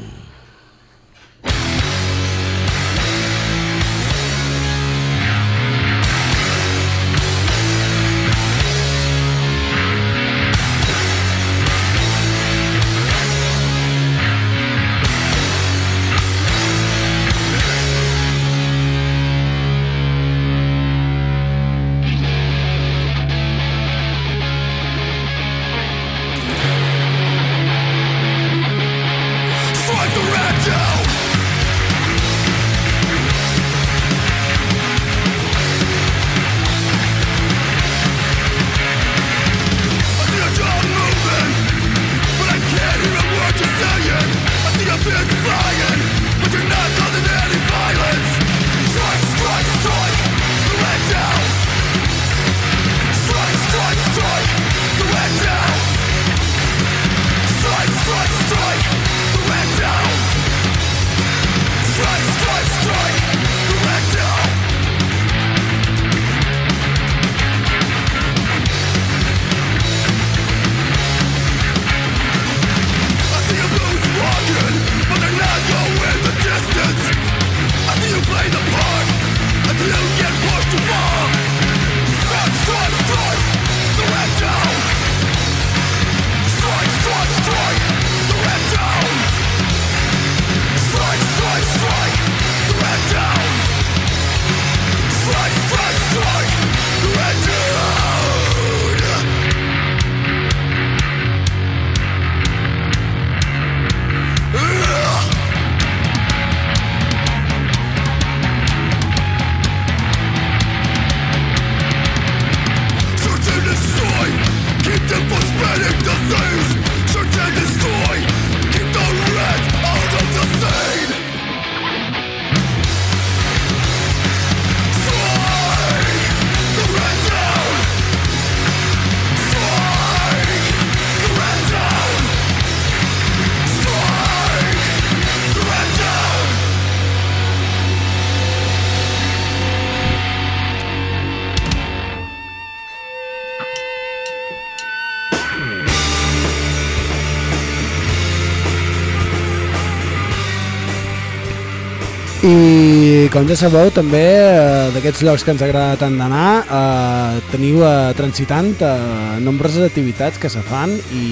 Speaker 1: Com ja sabeu, també eh, d'aquests llocs que ens agrada tant d'anar, eh, teniu eh, transitant eh, nombroses activitats que se fan i,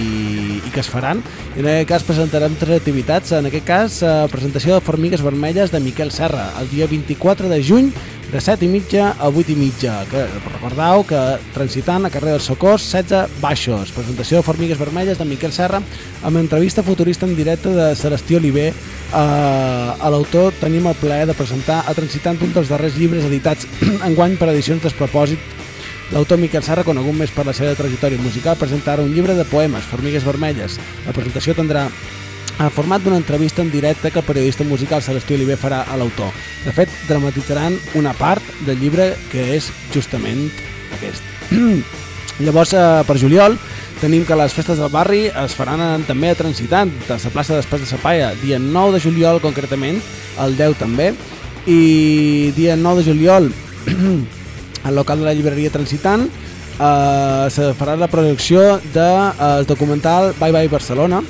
Speaker 1: i que es faran. I en aquest cas presentarem tres activitats. En aquest cas, eh, presentació de Formigues Vermelles de Miquel Serra, el dia 24 de juny de 7 i mitja a 8 i mitja. Que, recordeu que transitant a carrer dels Socors, 16 baixos. Presentació de Formigues Vermelles de Miquel Serra amb entrevista futurista en directe de Celestí Oliver. Eh, a l'autor tenim el plaer de presentar a Transitant un dels darrers llibres editats enguany per edicions despropòsit L'autor Miquel Serra, conegut més per la seva trajectòria musical, presentarà un llibre de poemes, Formigues Vermelles. La presentació tindrà el format d'una entrevista en directe que el periodista musical Celestí Oliver farà a l'autor. De fet, dramatitzaran una part del llibre que és justament aquest. Llavors, eh, per juliol, tenim que les festes del barri es faran en- també a Transitant, de la plaça després de la Paia, dia 9 de juliol concretament, el 10 també, i dia 9 de juliol al local de la llibreria Transitant eh, se farà la projecció del de, eh, documental Bye Bye Barcelona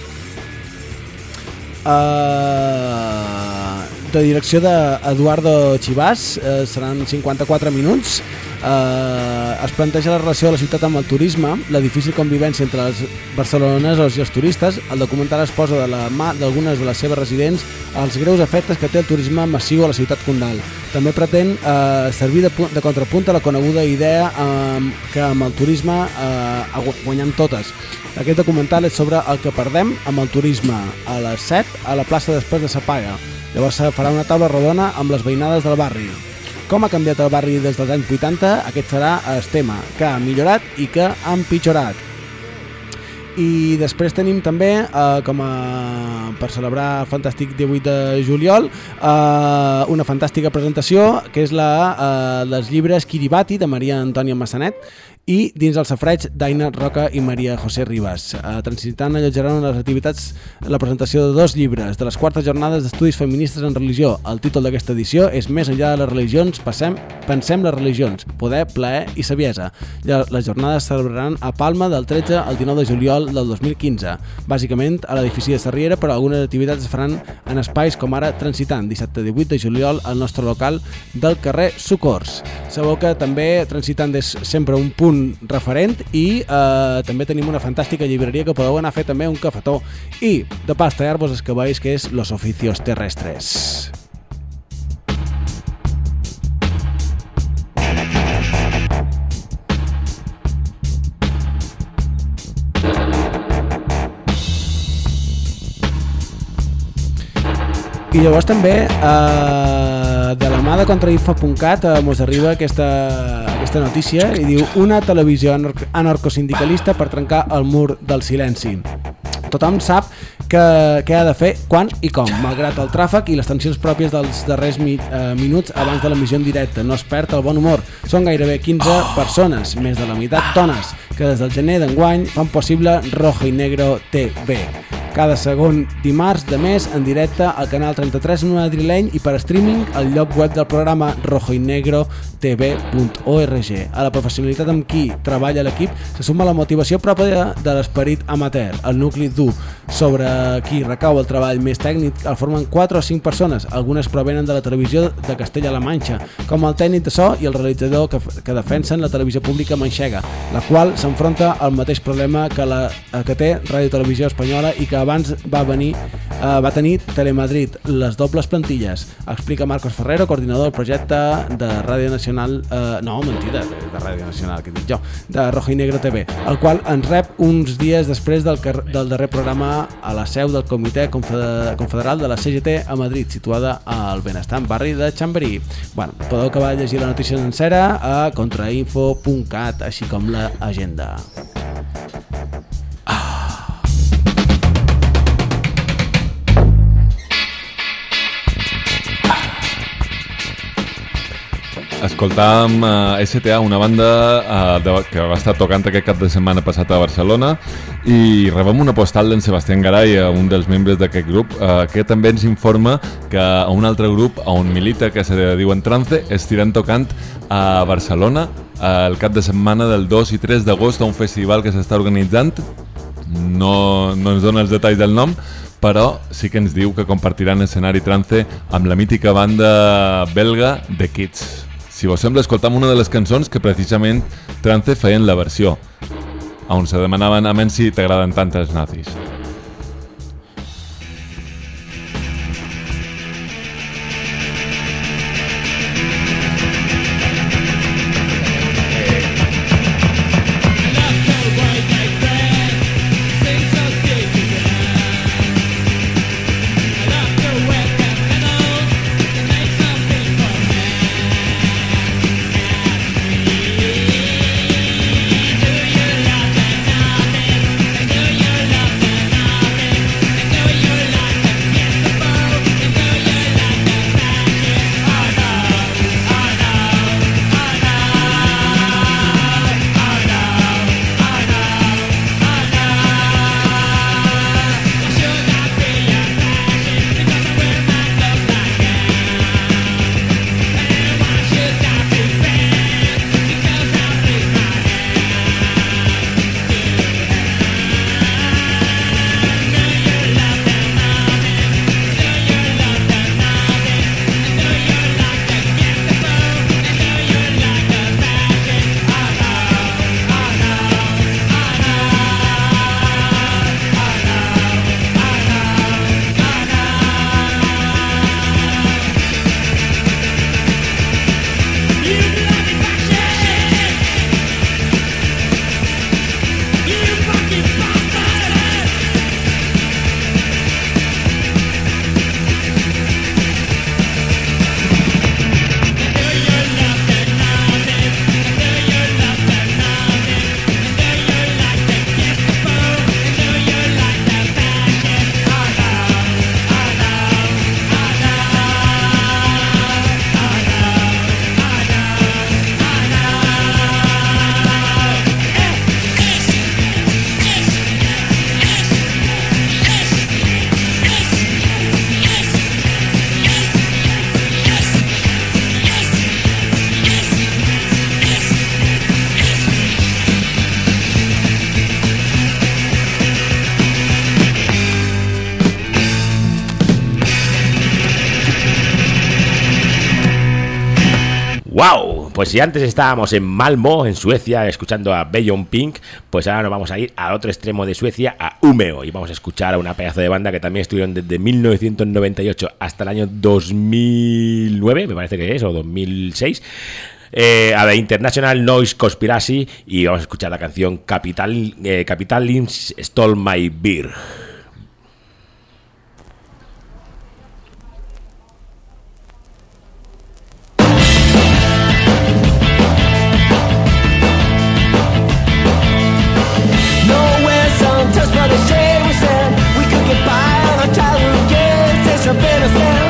Speaker 1: eh, de direcció d'Eduardo Chivàs eh, seran 54 minuts. Eh, es planteja la relació de la ciutat amb el turisme la difícil convivència entre els barcelonesos i els turistes. El documental es posa de la mà d'algunes de les seves residents els greus efectes que té el turisme massiu a la ciutat condal. També pretén eh, servir de, de contrapunt a la coneguda idea eh, que amb el turisme eh, gu- guanyem totes aquest documental és sobre el que perdem amb el turisme a les 7 a la plaça després de sa paga. Llavors se farà una taula rodona amb les veïnades del barri. Com ha canviat el barri des dels anys 80? Aquest serà el tema, que ha millorat i que ha empitjorat. I després tenim també, eh, com a, per celebrar el fantàstic 18 de juliol, eh, una fantàstica presentació, que és la eh, dels llibres Kiribati, de Maria Antònia Massanet, i dins el safreig d'Aina Roca i Maria José Ribas. A Transitant allotjaran les activitats la presentació de dos llibres de les quartes jornades d'estudis feministes en religió. El títol d'aquesta edició és Més enllà de les religions, passem, pensem les religions, poder, plaer i saviesa. Les jornades es celebraran a Palma del 13 al 19 de juliol del 2015, bàsicament a l'edifici de Sarriera, però algunes activitats es faran en espais com ara Transitant, dissabte 18 de juliol al nostre local del carrer Socors. Sabeu que també Transitant és sempre un punt referent i eh, també tenim una fantàstica llibreria que podeu anar a fer també un cafetó i de pas tallar-vos els cabells que és Los Oficios Terrestres. I llavors també eh, de la mà de contrainfo.cat eh, mos arriba aquesta, aquesta notícia i diu una televisió anarc- anarcosindicalista per trencar el mur del silenci. Tothom sap que, què ha de fer, quan i com, malgrat el tràfic i les tensions pròpies dels darrers mi, eh, minuts abans de l'emissió en directe. No es perd el bon humor. Són gairebé 15 persones, més de la meitat dones, que des del gener d'enguany fan possible Rojo i Negro TV cada segon dimarts de mes en directe al canal 33 madrileny i per streaming al lloc web del programa rojoinegrotv.org. A la professionalitat amb qui treballa l'equip se suma la motivació pròpia de l'esperit amateur, el nucli dur sobre qui recau el treball més tècnic el formen 4 o 5 persones, algunes provenen de la televisió de Castella-La Manxa, com el tècnic de so i el realitzador que, que defensen la televisió pública manxega, la qual s'enfronta al mateix problema que, la, que té Ràdio Televisió Espanyola i que abans va venir eh, va tenir Telemadrid, les dobles plantilles. Explica Marcos Ferrero, coordinador del projecte de Ràdio Nacional, eh, no, mentida, de Ràdio Nacional, que dic jo, de Rojo i Negro TV, el qual ens rep uns dies després del, del darrer programa a la seu del Comitè Confeder- Confederal de la CGT a Madrid, situada al benestant barri de Chamberí. Bueno, podeu acabar de llegir la notícia sencera a contrainfo.cat, així com l'agenda.
Speaker 2: Escoltàvem uh, STA, una banda uh, de, que va estar tocant aquest cap de setmana passat a Barcelona i rebem una postal d'en Sebastián Garay, uh, un dels membres d'aquest grup, uh, que també ens informa que a un altre grup on milita, que se diu en Trance, estiran tocant a Barcelona uh, el cap de setmana del 2 i 3 d'agost a un festival que s'està organitzant no, no ens dona els detalls del nom, però sí que ens diu que compartiran escenari trance amb la mítica banda belga The Kids. Si vos sembla, escoltam una de les cançons que precisament Trance feien la versió, on se demanaven a men si t'agraden tant els nazis.
Speaker 8: Si antes estábamos en Malmo, en Suecia, escuchando a Beyond Pink, pues ahora nos vamos a ir al otro extremo de Suecia, a Umeo, y vamos a escuchar a una pedazo de banda que también estuvieron desde 1998 hasta el año 2009, me parece que es, o 2006. Eh, a The International Noise Conspiracy y vamos a escuchar la canción Capital, eh, Stole My Beer. understand.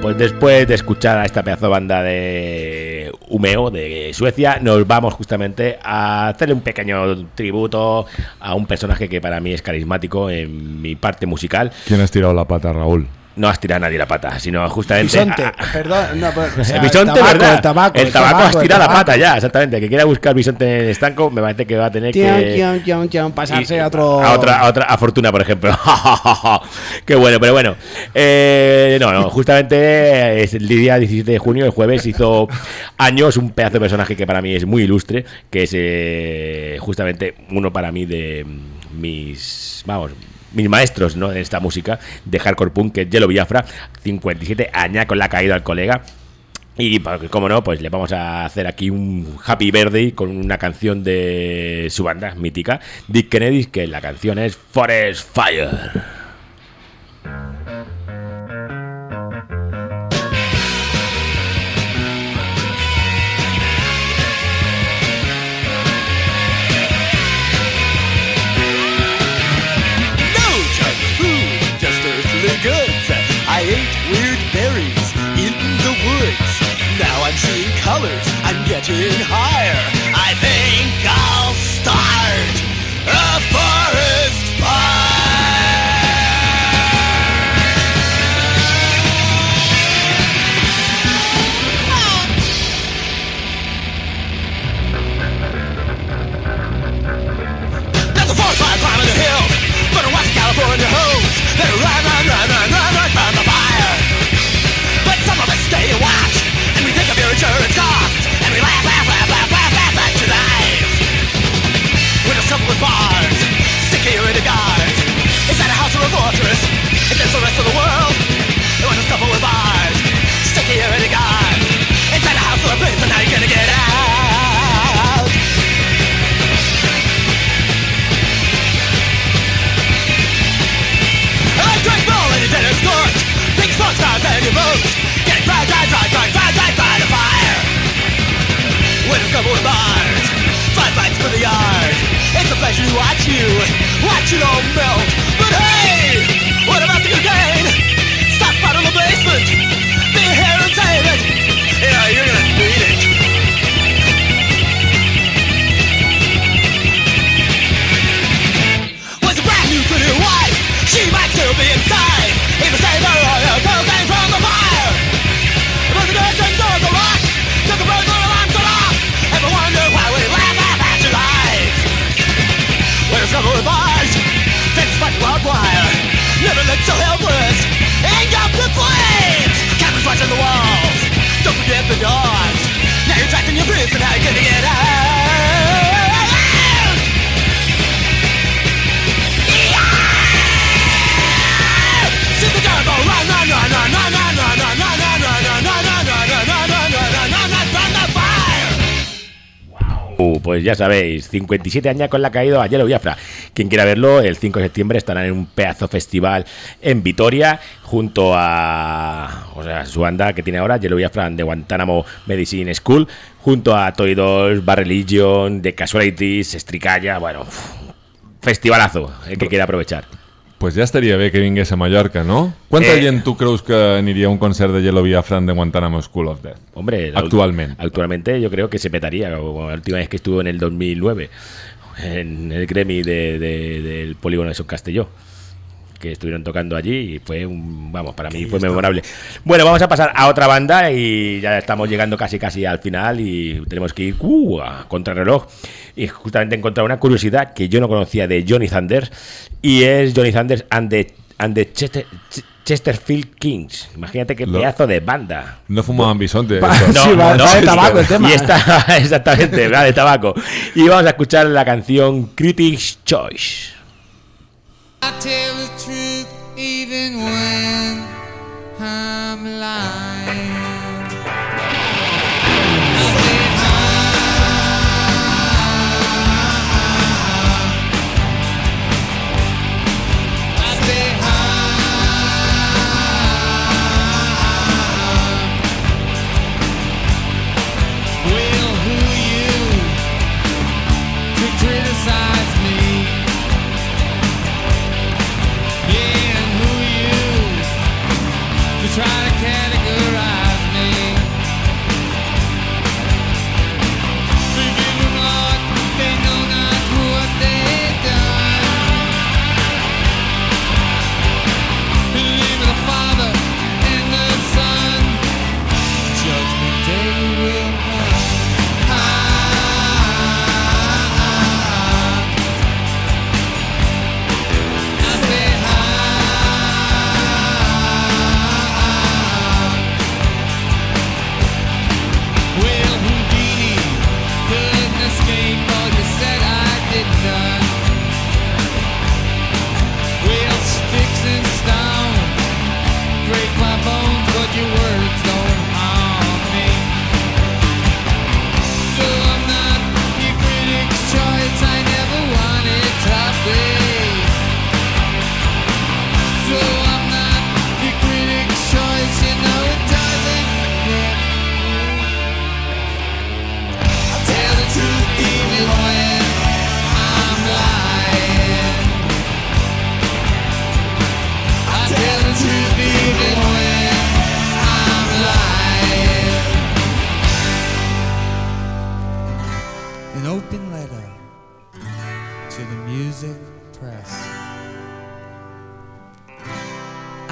Speaker 8: Pues después de escuchar a esta pedazo banda de Umeo de Suecia, nos vamos justamente a hacerle un pequeño tributo a un personaje que para mí es carismático en mi parte musical.
Speaker 2: ¿Quién has tirado la pata, Raúl?
Speaker 8: No has tirado a nadie la pata, sino justamente.
Speaker 1: Bisonte, perdón, no, pues, o sea,
Speaker 8: el bisonte,
Speaker 1: tabaco,
Speaker 8: ¿verdad?
Speaker 1: el tabaco,
Speaker 8: el tabaco
Speaker 1: tabaco,
Speaker 8: has tirado la pata ya, exactamente. El que quiera buscar bisonte en el estanco, me parece que va a tener
Speaker 1: Tian,
Speaker 8: que.
Speaker 1: tian, tian, tian, pasarse
Speaker 8: y-
Speaker 1: a otro.
Speaker 8: a otra, a otra, a Fortuna, por ejemplo. Qué bueno, pero bueno. Eh, no, no, justamente el día 17 de junio, el jueves, hizo años un pedazo de personaje que para mí es muy ilustre, que es eh, justamente uno para mí de mis, vamos, mis maestros ¿no? en esta música de hardcore punk, que es Yellow Biafra, 57 años con la caída al colega. Y como no, pues le vamos a hacer aquí un Happy Birthday con una canción de su banda mítica, Dick Kennedy, que la canción es Forest Fire.
Speaker 5: See colors. I'm getting higher. against the rest of the world. It was a couple with eyes, stickier than a. Inside the house with a place, and now you're gonna get out. I drink bull and your dinner's scorched. Big smoke stars and your boots. Getting fried, dried, dried, dried, fried, dried, fried, the fire. With a couple with bars. five bites for the yard. It's a pleasure to watch you, watch you all melt. But hey! What about you guys? Now you're. How gonna get out?
Speaker 3: Uh, pues ya sabéis, 57 años con la caída a Yellow Biafra. Quien quiera verlo, el 5 de septiembre estarán en un pedazo festival en Vitoria junto a o sea, su banda que tiene ahora, Yellow Biafra de Guantánamo Medicine School, junto a Toy Dolls, Bar Religion, The Casualties, Estricalla, bueno, festivalazo, el que quiera aprovechar.
Speaker 2: Pues ja estaria bé que vingués a Mallorca, no? Quanta
Speaker 3: Eh.
Speaker 2: gent tu creus que aniria a un concert de Yellow Biafra de Guantánamo School of Death?
Speaker 3: Hombre, la
Speaker 2: Actualment.
Speaker 3: ult- Actualmente yo creo que se petaría, como la última vez que estuvo en el 2009, en el Grammy de- de- del Polígono de Castelló. Que estuvieron tocando allí y fue un. Vamos, para mí fue memorable. Bueno, vamos a pasar a otra banda y ya estamos llegando casi casi al final y tenemos que ir uh, a contrarreloj. Y justamente he encontrado una curiosidad que yo no conocía de Johnny Thunders y es Johnny Thunders and the, and the Chester- Ch- Chesterfield Kings. Imagínate qué
Speaker 2: Lo-
Speaker 3: pedazo de banda.
Speaker 2: No fumaban bisonte.
Speaker 3: No,
Speaker 2: eso.
Speaker 3: no, no,
Speaker 1: va de tabaco el tema.
Speaker 3: Y está, exactamente, va de tabaco. Y vamos a escuchar la canción Critics Choice.
Speaker 9: I tell the truth even when I'm lying.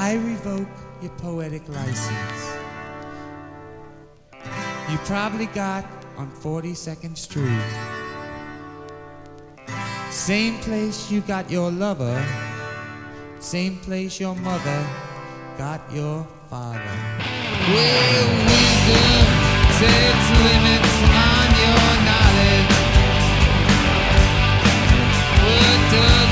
Speaker 9: I revoke your poetic license. You probably got on 42nd Street. Same place you got your lover, same place your mother got your father. Well, wisdom sets limits on your knowledge. What doesn't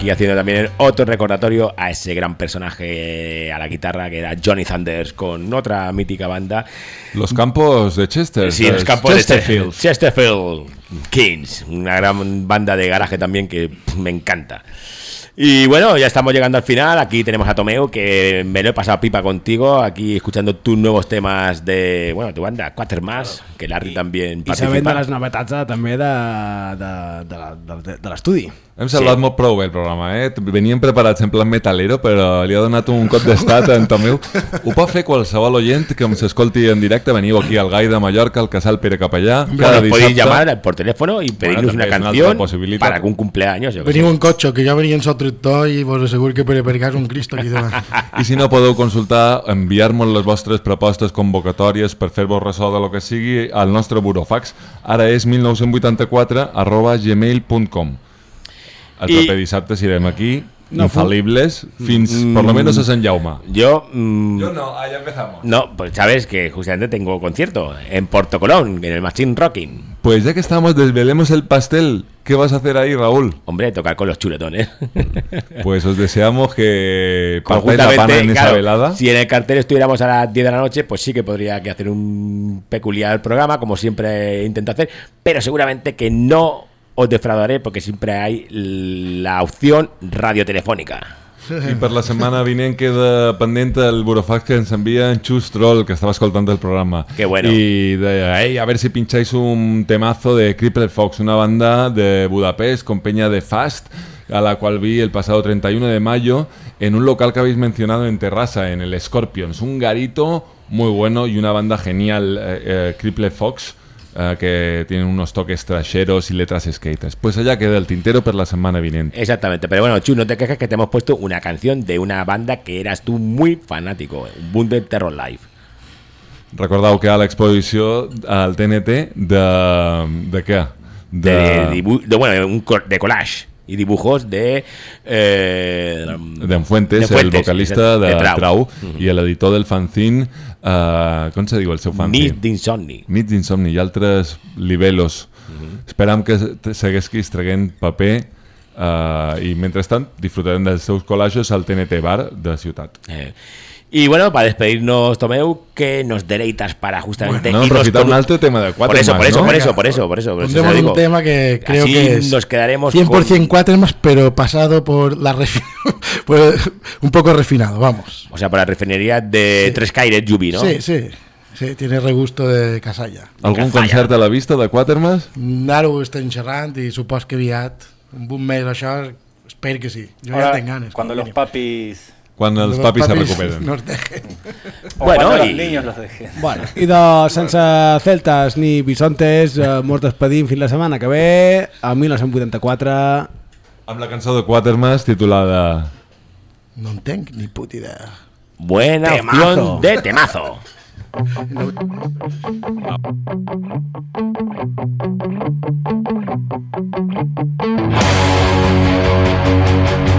Speaker 3: aquí haciendo también otro recordatorio a ese gran personaje a la guitarra que era Johnny Thunders con otra mítica banda.
Speaker 2: Los campos de Chester.
Speaker 3: Sí, los campos de Chesterfield. Chesterfield Kings, una gran banda de garaje también que me encanta. Y bueno, ya estamos llegando al final. Aquí tenemos a Tomeu, que me lo he pasado pipa contigo, aquí escuchando tus nuevos temas de, bueno, tu banda, Quatermass, que Larry también
Speaker 1: I sabent de
Speaker 3: participa.
Speaker 1: les novetats eh, també de, de, de, la- de, de l'estudi.
Speaker 2: Hem salvat molt prou bé el programa, eh? Veníem preparats en plan metalero, però li ha donat un cop d'estat a en Tomeu. Ho pot fer qualsevol oient que ens escolti en directe. Veniu aquí al Gai de Mallorca, al Casal Pere Capellà, cada
Speaker 3: Bueno, podéis
Speaker 2: dissabte.
Speaker 3: llamar por teléfono y pedirnos
Speaker 2: també
Speaker 3: una
Speaker 2: possibilitat.
Speaker 3: para algún cumpleaños. yo
Speaker 6: Veniu en cotxe, que jo venia en sotractor i vos asseguro que per aparcar és un Cristo aquí davant.
Speaker 2: I si no podeu consultar, enviar-nos les vostres propostes convocatòries per fer-vos ressò de lo que sigui al nostre burofax. Ara és 1984 arroba gmail.com. El
Speaker 3: I-
Speaker 2: proper dissabte serem aquí,
Speaker 3: No,
Speaker 2: infalibles, fins por lo menos a Sant Jaume.
Speaker 3: Yo. mm,
Speaker 2: Yo no, ahí empezamos.
Speaker 3: No, pues sabes que justamente tengo concierto en Porto Colón, en el Machine Rocking.
Speaker 2: Pues ya que estamos, desvelemos el pastel. ¿Qué vas a hacer ahí, Raúl?
Speaker 3: Hombre, tocar con los chuletones.
Speaker 2: Pues os deseamos que partáis la pana en esa velada.
Speaker 3: si en el cartel estuviéramos a las 10 de la noche, pues sí que podría que hacer un peculiar programa, como siempre intento hacer, pero seguramente que no os defraudaré porque siempre hay la opción radiotelefónica.
Speaker 2: I per la setmana vinent queda pendent el burofax que ens envia en Chus Troll, que estava escoltant el programa.
Speaker 3: Qué bueno.
Speaker 2: Y de, hey, a ver si pincháis un temazo de Cripple Fox, una banda de Budapest con peña de Fast, a la cual vi el pasado 31 de mayo en un local que habéis mencionado en Terrassa, en el Scorpions. Un garito muy bueno y una banda genial, eh, eh, Cripple Fox. Eh, que tienen unos toques trasheros y letras skaters. Pues allá queda el tintero per la semana vinent.
Speaker 3: Exactamente, pero bueno, Chu, no te quejes que te hemos puesto una canción de una banda que eras tú muy fanático, Bundle Terror Live.
Speaker 2: Recordeu que a l'exposició al TNT de... de què?
Speaker 3: De, dibu- de, bueno, un de collage y dibujos de... Eh,
Speaker 2: d'en Fuentes,
Speaker 3: de
Speaker 2: el vocalista de,
Speaker 3: de Trau.
Speaker 2: Trau,
Speaker 3: Mhm.
Speaker 2: i l'editor del fanzine, uh, com se diu el seu fanzine?
Speaker 3: Nit d'insomni.
Speaker 2: Nit d'insomni i altres libelos.
Speaker 3: Mhm.
Speaker 2: Esperam que se- seguesquis traient paper uh, i mentrestant disfrutarem dels seus collages al TNT Bar de Ciutat.
Speaker 3: Eh, Y bueno, para despedirnos, Tomeu, que nos deleitas para justamente
Speaker 2: Bueno, no,
Speaker 3: irnos con
Speaker 2: un alto tema de
Speaker 3: Por
Speaker 2: Quatermass,
Speaker 3: eso, por eso,
Speaker 2: ¿no?
Speaker 3: por eso, por eso, por eso. por eso te digo.
Speaker 6: un tema que creo
Speaker 3: Así
Speaker 6: que es
Speaker 3: nos quedaremos
Speaker 6: 100% Quatermass, pero pasado por la refi- por- un poco refinado, vamos.
Speaker 3: O sea, por la refinería de Tres Caires Yubi, ¿no?
Speaker 6: Sí, sí, sí, tiene regusto de casalla.
Speaker 2: Algun concert a la vista de Quatermass?
Speaker 6: Ara ho estem xerrant i supos que aviat, un mes o això, espero que sí. Jo
Speaker 7: Ahora,
Speaker 6: ja tinc ganes. A
Speaker 7: los papis
Speaker 5: quan els
Speaker 6: Los
Speaker 5: papis se
Speaker 6: papis
Speaker 5: recuperen.
Speaker 6: nos dejen.
Speaker 7: O
Speaker 3: Bueno, i-
Speaker 7: los niños los dejen.
Speaker 1: Bueno, i de sense celtes ni bisontes, eh, mos despedim fins la setmana que ve, a 1984.
Speaker 5: Amb la cançó de Quatermass titulada
Speaker 6: No entenc ni puta idea.
Speaker 3: Buena
Speaker 1: Temazo.
Speaker 3: opción de temazo.
Speaker 5: Ja